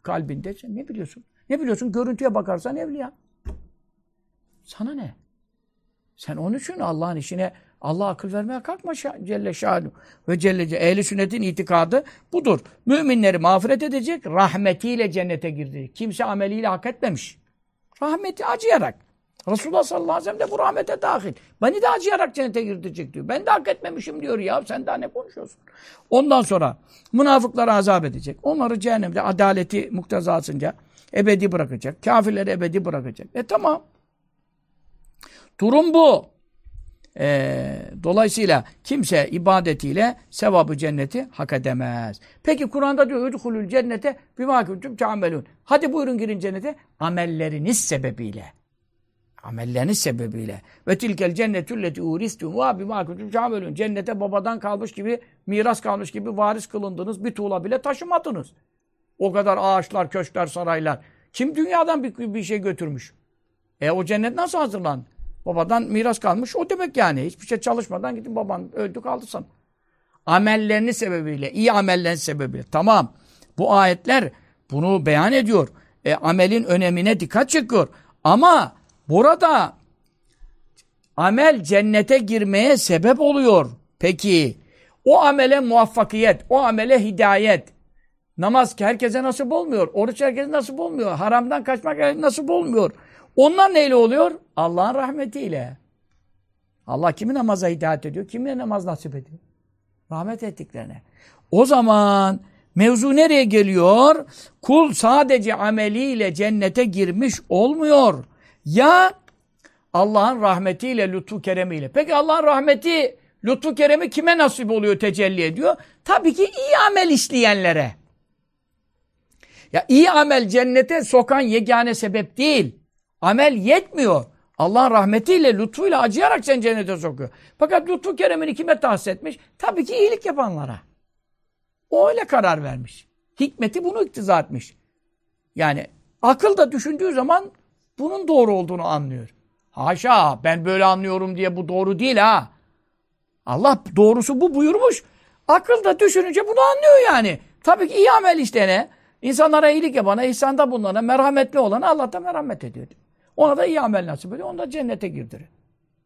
kalbinde. Sen ne biliyorsun? Ne biliyorsun? Görüntüye bakarsan evliya. Sana ne? Sen onun için Allah'ın işine Allah akıl vermeye kalkma Celle Şanu ve Celle Celle. Ehli sünnetin itikadı budur. Müminleri mağfiret edecek, rahmetiyle cennete girdi. Kimse ameliyle hak etmemiş. Rahmeti acıyarak. Resulullah sallallahu aleyhi ve sellem de bu rahmete dahil. Beni de acıyarak cennete girecek diyor. Ben de hak etmemişim diyor ya. Sen daha ne konuşuyorsun? Ondan sonra münafıkları azap edecek. Onları cehennemde adaleti muktezasınca ebedi bırakacak. Kafirleri ebedi bırakacak. E tamam. Durum bu. E, dolayısıyla kimse ibadetiyle sevabı cenneti hak edemez. Peki Kur'an'da diyor udhulul cennete bima kuntum ta'melun. Hadi buyurun girin cennete amelleriniz sebebiyle. Amelleriniz sebebiyle. Ve tilkel cennetülleti uristum ve bima kuntum ta'melun. Cennete babadan kalmış gibi, miras kalmış gibi varis kılındınız. Bir tuğla bile taşımadınız. O kadar ağaçlar, köşkler, saraylar. Kim dünyadan bir, bir şey götürmüş? E o cennet nasıl hazırlandı? Babadan miras kalmış o demek yani. Hiçbir şey çalışmadan gidin baban öldü kaldı sana. Amellerini sebebiyle, iyi amellerin sebebiyle. Tamam. Bu ayetler bunu beyan ediyor. E, amelin önemine dikkat çekiyor. Ama burada amel cennete girmeye sebep oluyor. Peki o amele muvaffakiyet, o amele hidayet. Namaz herkese nasip olmuyor. Oruç herkese nasip olmuyor. Haramdan kaçmak herkese nasip olmuyor. Onlar neyle oluyor? Allah'ın rahmetiyle. Allah kimi namaza hidayet ediyor? Kimine namaz nasip ediyor? Rahmet ettiklerine. O zaman mevzu nereye geliyor? Kul sadece ameliyle cennete girmiş olmuyor. Ya Allah'ın rahmetiyle, lütfu keremiyle. Peki Allah'ın rahmeti, lütfu keremi kime nasip oluyor, tecelli ediyor? Tabii ki iyi amel işleyenlere. Ya iyi amel cennete sokan yegane sebep değil. Amel yetmiyor. Allah'ın rahmetiyle, lütfuyla acıyarak seni cennete sokuyor. Fakat lütfu keremini kime tahsis etmiş? Tabii ki iyilik yapanlara. O öyle karar vermiş. Hikmeti bunu iktiza etmiş. Yani akıl da düşündüğü zaman bunun doğru olduğunu anlıyor. Haşa ben böyle anlıyorum diye bu doğru değil ha. Allah doğrusu bu buyurmuş. Akıl da düşününce bunu anlıyor yani. Tabii ki iyi amel işleyene, insanlara iyilik yapana, ihsanda bulunana, merhametli olana Allah da merhamet ediyor. Ona da iyi amel nasip ediyor. Onu da cennete girdirir.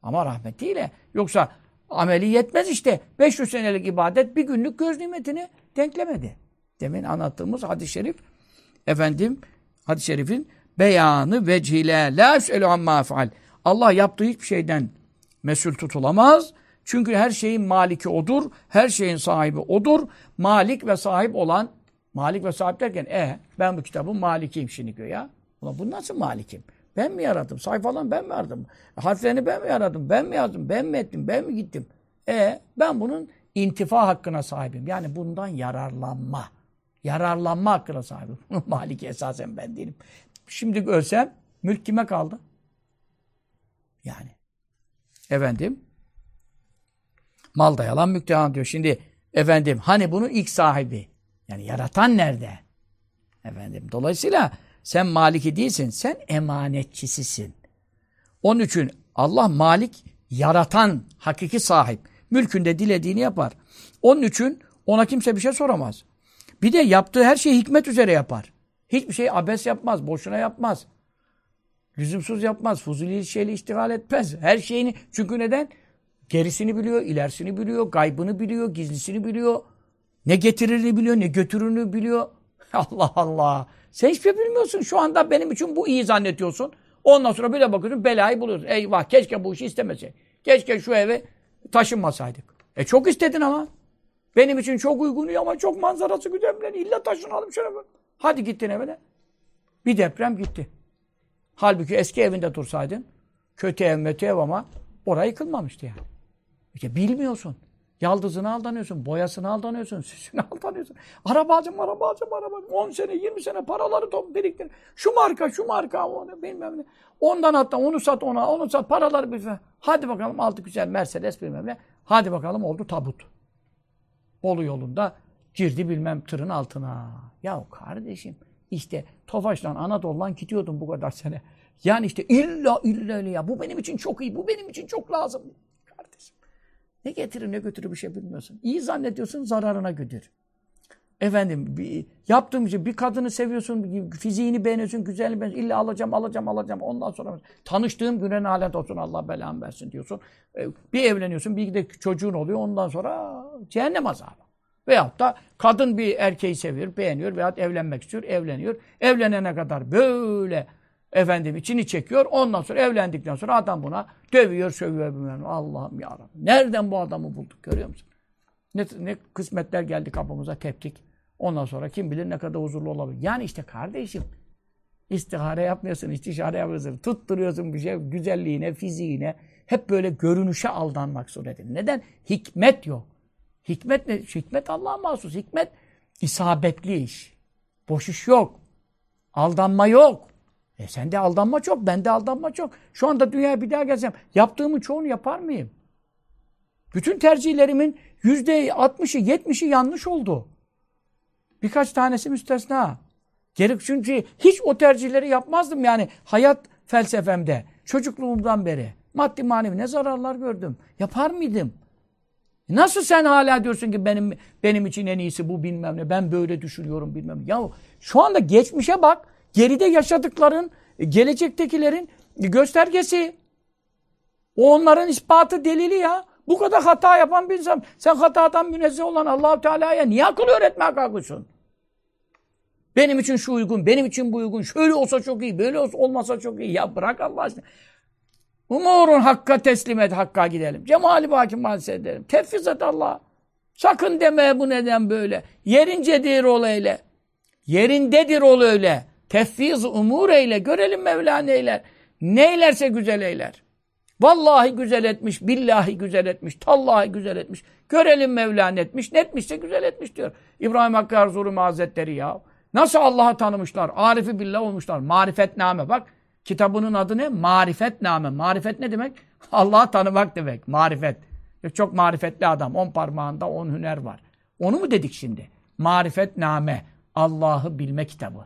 Ama rahmetiyle. Yoksa ameli yetmez işte. 500 senelik ibadet bir günlük göz nimetini denklemedi. Demin anlattığımız hadis-i şerif efendim hadis-i şerifin beyanı vecihle la es'elu amma feal. Allah yaptığı hiçbir şeyden mesul tutulamaz. Çünkü her şeyin maliki odur, her şeyin sahibi odur. Malik ve sahip olan, malik ve sahip derken, e ben bu kitabın malikiyim şimdi ya. Ulan bu nasıl malikim? Ben mi yaradım? Sayfalarını ben mi yaradım? Harflerini ben mi yaradım? Ben mi yazdım? Ben mi ettim? Ben mi gittim? E ben bunun intifa hakkına sahibim. Yani bundan yararlanma. Yararlanma hakkına sahibim. *laughs* Malik esasen ben değilim. Şimdi ölsem mülk kime kaldı? Yani. Efendim yalan mülkte yalan diyor. Şimdi efendim hani bunun ilk sahibi. Yani yaratan nerede? Efendim dolayısıyla sen maliki değilsin. Sen emanetçisisin. Onun için Allah malik yaratan hakiki sahip. Mülkünde dilediğini yapar. Onun için ona kimse bir şey soramaz. Bir de yaptığı her şeyi hikmet üzere yapar. Hiçbir şey abes yapmaz, boşuna yapmaz. Lüzumsuz yapmaz, fuzuli şeyle iştigal etmez. Her şeyini, çünkü neden? Gerisini biliyor, ilerisini biliyor, gaybını biliyor, gizlisini biliyor. Ne getiririni biliyor, ne götürünü biliyor. *laughs* Allah Allah. Sen hiçbir şey bilmiyorsun. Şu anda benim için bu iyi zannediyorsun. Ondan sonra böyle bakıyorsun belayı buluyorsun. Eyvah keşke bu işi istemeseydik. Keşke şu eve taşınmasaydık. E çok istedin ama. Benim için çok uygun ama çok manzarası güzel. İlla taşınalım şöyle. Hadi gittin evine. Bir deprem gitti. Halbuki eski evinde dursaydın kötü ev mötü ev ama orayı yıkılmamıştı yani. İşte bilmiyorsun. Yaldızına aldanıyorsun, boyasına aldanıyorsun, süsüne *laughs* aldanıyorsun. Araba alacağım, araba alacağım, araba alacağım. 10 sene, 20 sene paraları top biriktir. Şu marka, şu marka, onu bilmem ne. Ondan hatta onu sat ona, onu sat, paraları bir Hadi bakalım altı güzel Mercedes bilmem ne. Hadi bakalım oldu tabut. Bolu yolunda girdi bilmem tırın altına. Ya kardeşim işte Tofaş'tan Anadolu'dan gidiyordum bu kadar sene. Yani işte illa illa ya. Bu benim için çok iyi, bu benim için çok lazım. Ne getirir ne götürür bir şey bilmiyorsun. İyi zannediyorsun zararına götür. Efendim bir, yaptığım için bir kadını seviyorsun, fiziğini beğeniyorsun, güzelini beğeniyorsun. İlla alacağım, alacağım, alacağım. Ondan sonra tanıştığım güne nalet olsun Allah belamı versin diyorsun. E, bir evleniyorsun, bir de çocuğun oluyor. Ondan sonra cehennem azabı. Veyahut da kadın bir erkeği seviyor, beğeniyor veyahut evlenmek istiyor, evleniyor. Evlenene kadar böyle efendim içini çekiyor. Ondan sonra evlendikten sonra adam buna dövüyor, sövüyor. Bilmem. Allah'ım ya Rabbi. Nereden bu adamı bulduk görüyor musun? Ne, ne kısmetler geldi kapımıza teptik. Ondan sonra kim bilir ne kadar huzurlu olabilir. Yani işte kardeşim istihare yapmıyorsun, istişare yapmıyorsun. Tutturuyorsun bir şey güzelliğine, fiziğine. Hep böyle görünüşe aldanmak suretiyle. Neden? Hikmet yok. Hikmet ne? Hikmet Allah'a mahsus. Hikmet isabetli iş. Boş iş yok. Aldanma yok. E sende aldanma çok, bende aldanma çok. Şu anda dünyaya bir daha gelsem yaptığımın çoğunu yapar mıyım? Bütün tercihlerimin yüzde altmışı, yetmişi yanlış oldu. Birkaç tanesi müstesna. Gerek çünkü hiç o tercihleri yapmazdım yani hayat felsefemde. Çocukluğumdan beri. Maddi manevi ne zararlar gördüm. Yapar mıydım? Nasıl sen hala diyorsun ki benim benim için en iyisi bu bilmem ne. Ben böyle düşünüyorum bilmem. Ya şu anda geçmişe bak. Geride yaşadıkların, gelecektekilerin göstergesi. O onların ispatı delili ya. Bu kadar hata yapan bir insan. Sen hatadan münezzeh olan Allahu Teala'ya niye akıl öğretmeye kalkıyorsun? Benim için şu uygun, benim için bu uygun. Şöyle olsa çok iyi, böyle olsa olmasa çok iyi. Ya bırak Allah aşkına. Umurun hakka teslim et, hakka gidelim. Cemali bakim hadise edelim. Tefviz et Allah. Sakın deme bu neden böyle. Yerincedir ol eyle. Yerindedir ol öyle. Tefviz umur eyle. Görelim Mevla neyler. Neylerse güzel eyler. Vallahi güzel etmiş, billahi güzel etmiş, tallahi güzel etmiş. Görelim Mevla netmiş, netmişse güzel etmiş diyor. İbrahim Hakkı Erzurumi Hazretleri ya. Nasıl Allah'ı tanımışlar, arifi billah olmuşlar. Marifetname bak. Kitabının adı ne? Marifetname. Marifet ne demek? *laughs* Allah'ı tanımak demek. Marifet. Çok marifetli adam. On parmağında on hüner var. Onu mu dedik şimdi? Marifetname. Allah'ı bilme kitabı.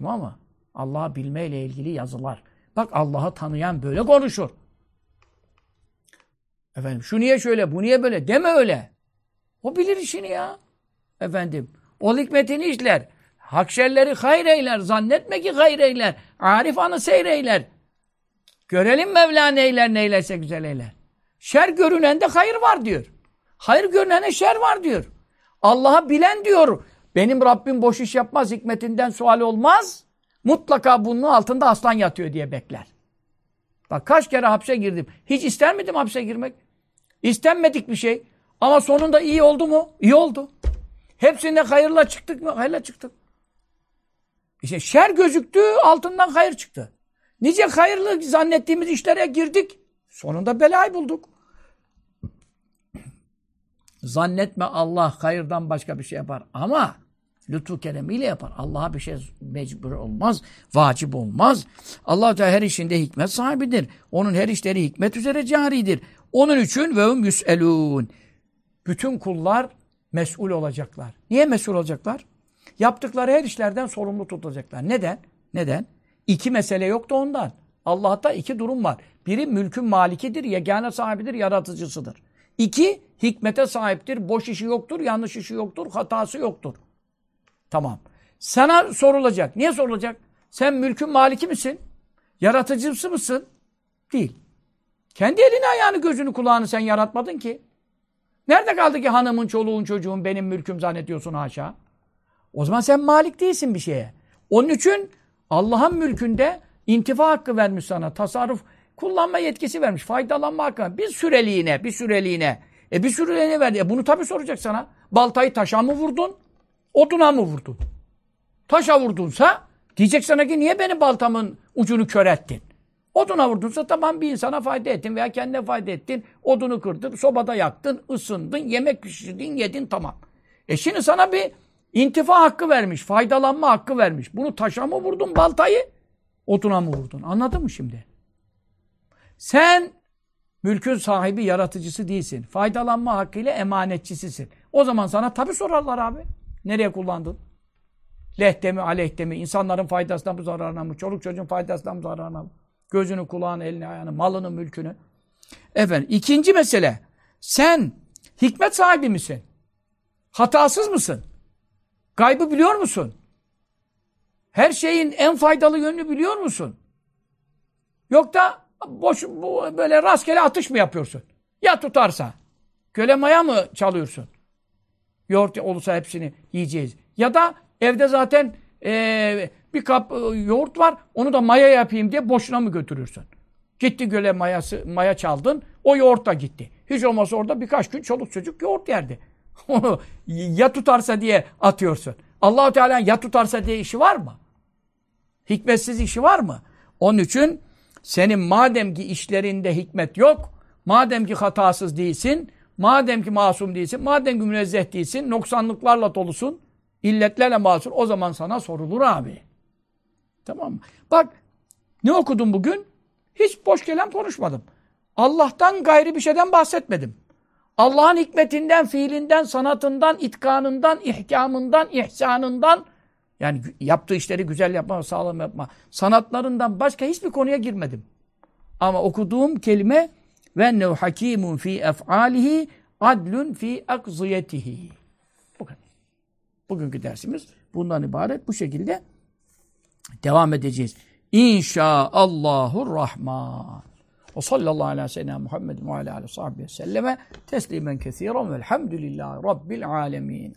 Tamam mı? Allah'ı bilmeyle ilgili yazılar. Bak Allah'ı tanıyan böyle konuşur. Efendim şu niye şöyle, bu niye böyle deme öyle. O bilir işini ya. Efendim o hikmetini işler. Hakşerleri hayır eyler. Zannetme ki eyler. Arif anı seyreyler. Görelim Mevla neyler neylerse güzel eyler. Şer görünende hayır var diyor. Hayır görünene şer var diyor. Allah'ı bilen diyor. Benim Rabbim boş iş yapmaz, hikmetinden sual olmaz. Mutlaka bunun altında aslan yatıyor diye bekler. Bak kaç kere hapse girdim. Hiç ister miydim hapse girmek? İstenmedik bir şey. Ama sonunda iyi oldu mu? İyi oldu. Hepsinde hayırla çıktık mı? Hayırla çıktık. İşte şer gözüktü, altından hayır çıktı. Nice hayırlı zannettiğimiz işlere girdik. Sonunda belayı bulduk. Zannetme Allah hayırdan başka bir şey yapar. Ama lütfu keremiyle yapar. Allah'a bir şey mecbur olmaz, vacip olmaz. allah Teala her işinde hikmet sahibidir. Onun her işleri hikmet üzere caridir. Onun için ve hum yüselûn. Bütün kullar mesul olacaklar. Niye mesul olacaklar? Yaptıkları her işlerden sorumlu tutulacaklar. Neden? Neden? İki mesele yok da ondan. Allah'ta iki durum var. Biri mülkün malikidir, yegane sahibidir, yaratıcısıdır. İki, hikmete sahiptir, boş işi yoktur, yanlış işi yoktur, hatası yoktur. Tamam. Sana sorulacak. Niye sorulacak? Sen mülkün maliki misin? Yaratıcısı mısın? Değil. Kendi elini ayağını gözünü kulağını sen yaratmadın ki. Nerede kaldı ki hanımın, çoluğun, çocuğun benim mülküm zannediyorsun haşa? O zaman sen malik değilsin bir şeye. Onun için Allah'ın mülkünde intifa hakkı vermiş sana. Tasarruf kullanma yetkisi vermiş. Faydalanma hakkı. Bir süreliğine, bir süreliğine. E bir süreliğine verdi. E bunu tabii soracak sana. Baltayı taşa mı vurdun? Oduna mı vurdun? Taşa vurdunsa diyecek sana ki niye benim baltamın ucunu kör ettin? Oduna vurdunsa tamam bir insana fayda ettin veya kendine fayda ettin. Odunu kırdın, sobada yaktın, ısındın, yemek pişirdin, yedin tamam. E şimdi sana bir intifa hakkı vermiş, faydalanma hakkı vermiş. Bunu taşa mı vurdun baltayı, oduna mı vurdun? Anladın mı şimdi? Sen mülkün sahibi, yaratıcısı değilsin. Faydalanma hakkıyla emanetçisisin. O zaman sana tabi sorarlar abi. Nereye kullandın? Lehte mi, aleyhte mi? İnsanların faydasına mı, zararına mı? Çoluk çocuğun faydasına mı, zararına mı? Gözünü, kulağını, elini, ayağını, malını, mülkünü. Efendim, ikinci mesele. Sen hikmet sahibi misin? Hatasız mısın? Gaybı biliyor musun? Her şeyin en faydalı yönünü biliyor musun? Yok da boş bu, böyle rastgele atış mı yapıyorsun? Ya tutarsa? Köle maya mı çalıyorsun? Yoğurt olursa hepsini yiyeceğiz. Ya da evde zaten e, bir kap e, yoğurt var. Onu da maya yapayım diye boşuna mı götürürsün? Gitti göle mayası, maya çaldın. O yoğurt da gitti. Hiç olmazsa orada birkaç gün çoluk çocuk yoğurt yerdi. *laughs* Onu ya tutarsa diye atıyorsun. Allahu Teala ya tutarsa diye işi var mı? Hikmetsiz işi var mı? Onun için senin madem ki işlerinde hikmet yok, madem ki hatasız değilsin, madem ki masum değilsin, madem ki münezzeh değilsin, noksanlıklarla dolusun, illetlerle masum, o zaman sana sorulur abi. Tamam mı? Bak, ne okudum bugün? Hiç boş kelam konuşmadım. Allah'tan gayri bir şeyden bahsetmedim. Allah'ın hikmetinden, fiilinden, sanatından, itkanından, ihkamından, ihsanından yani yaptığı işleri güzel yapma, sağlam yapma sanatlarından başka hiçbir konuya girmedim. Ama okuduğum kelime ve nev hakimun fi ef'alihi adlun fi akziyetihi. Bu kadar. Bugünkü dersimiz bundan ibaret. Bu şekilde devam edeceğiz. İnşaallahur Rahman. Ve sallallahu aleyhi ve sellem Muhammed ve aleyhi ve selleme teslimen kesiren velhamdülillahi rabbil alemin.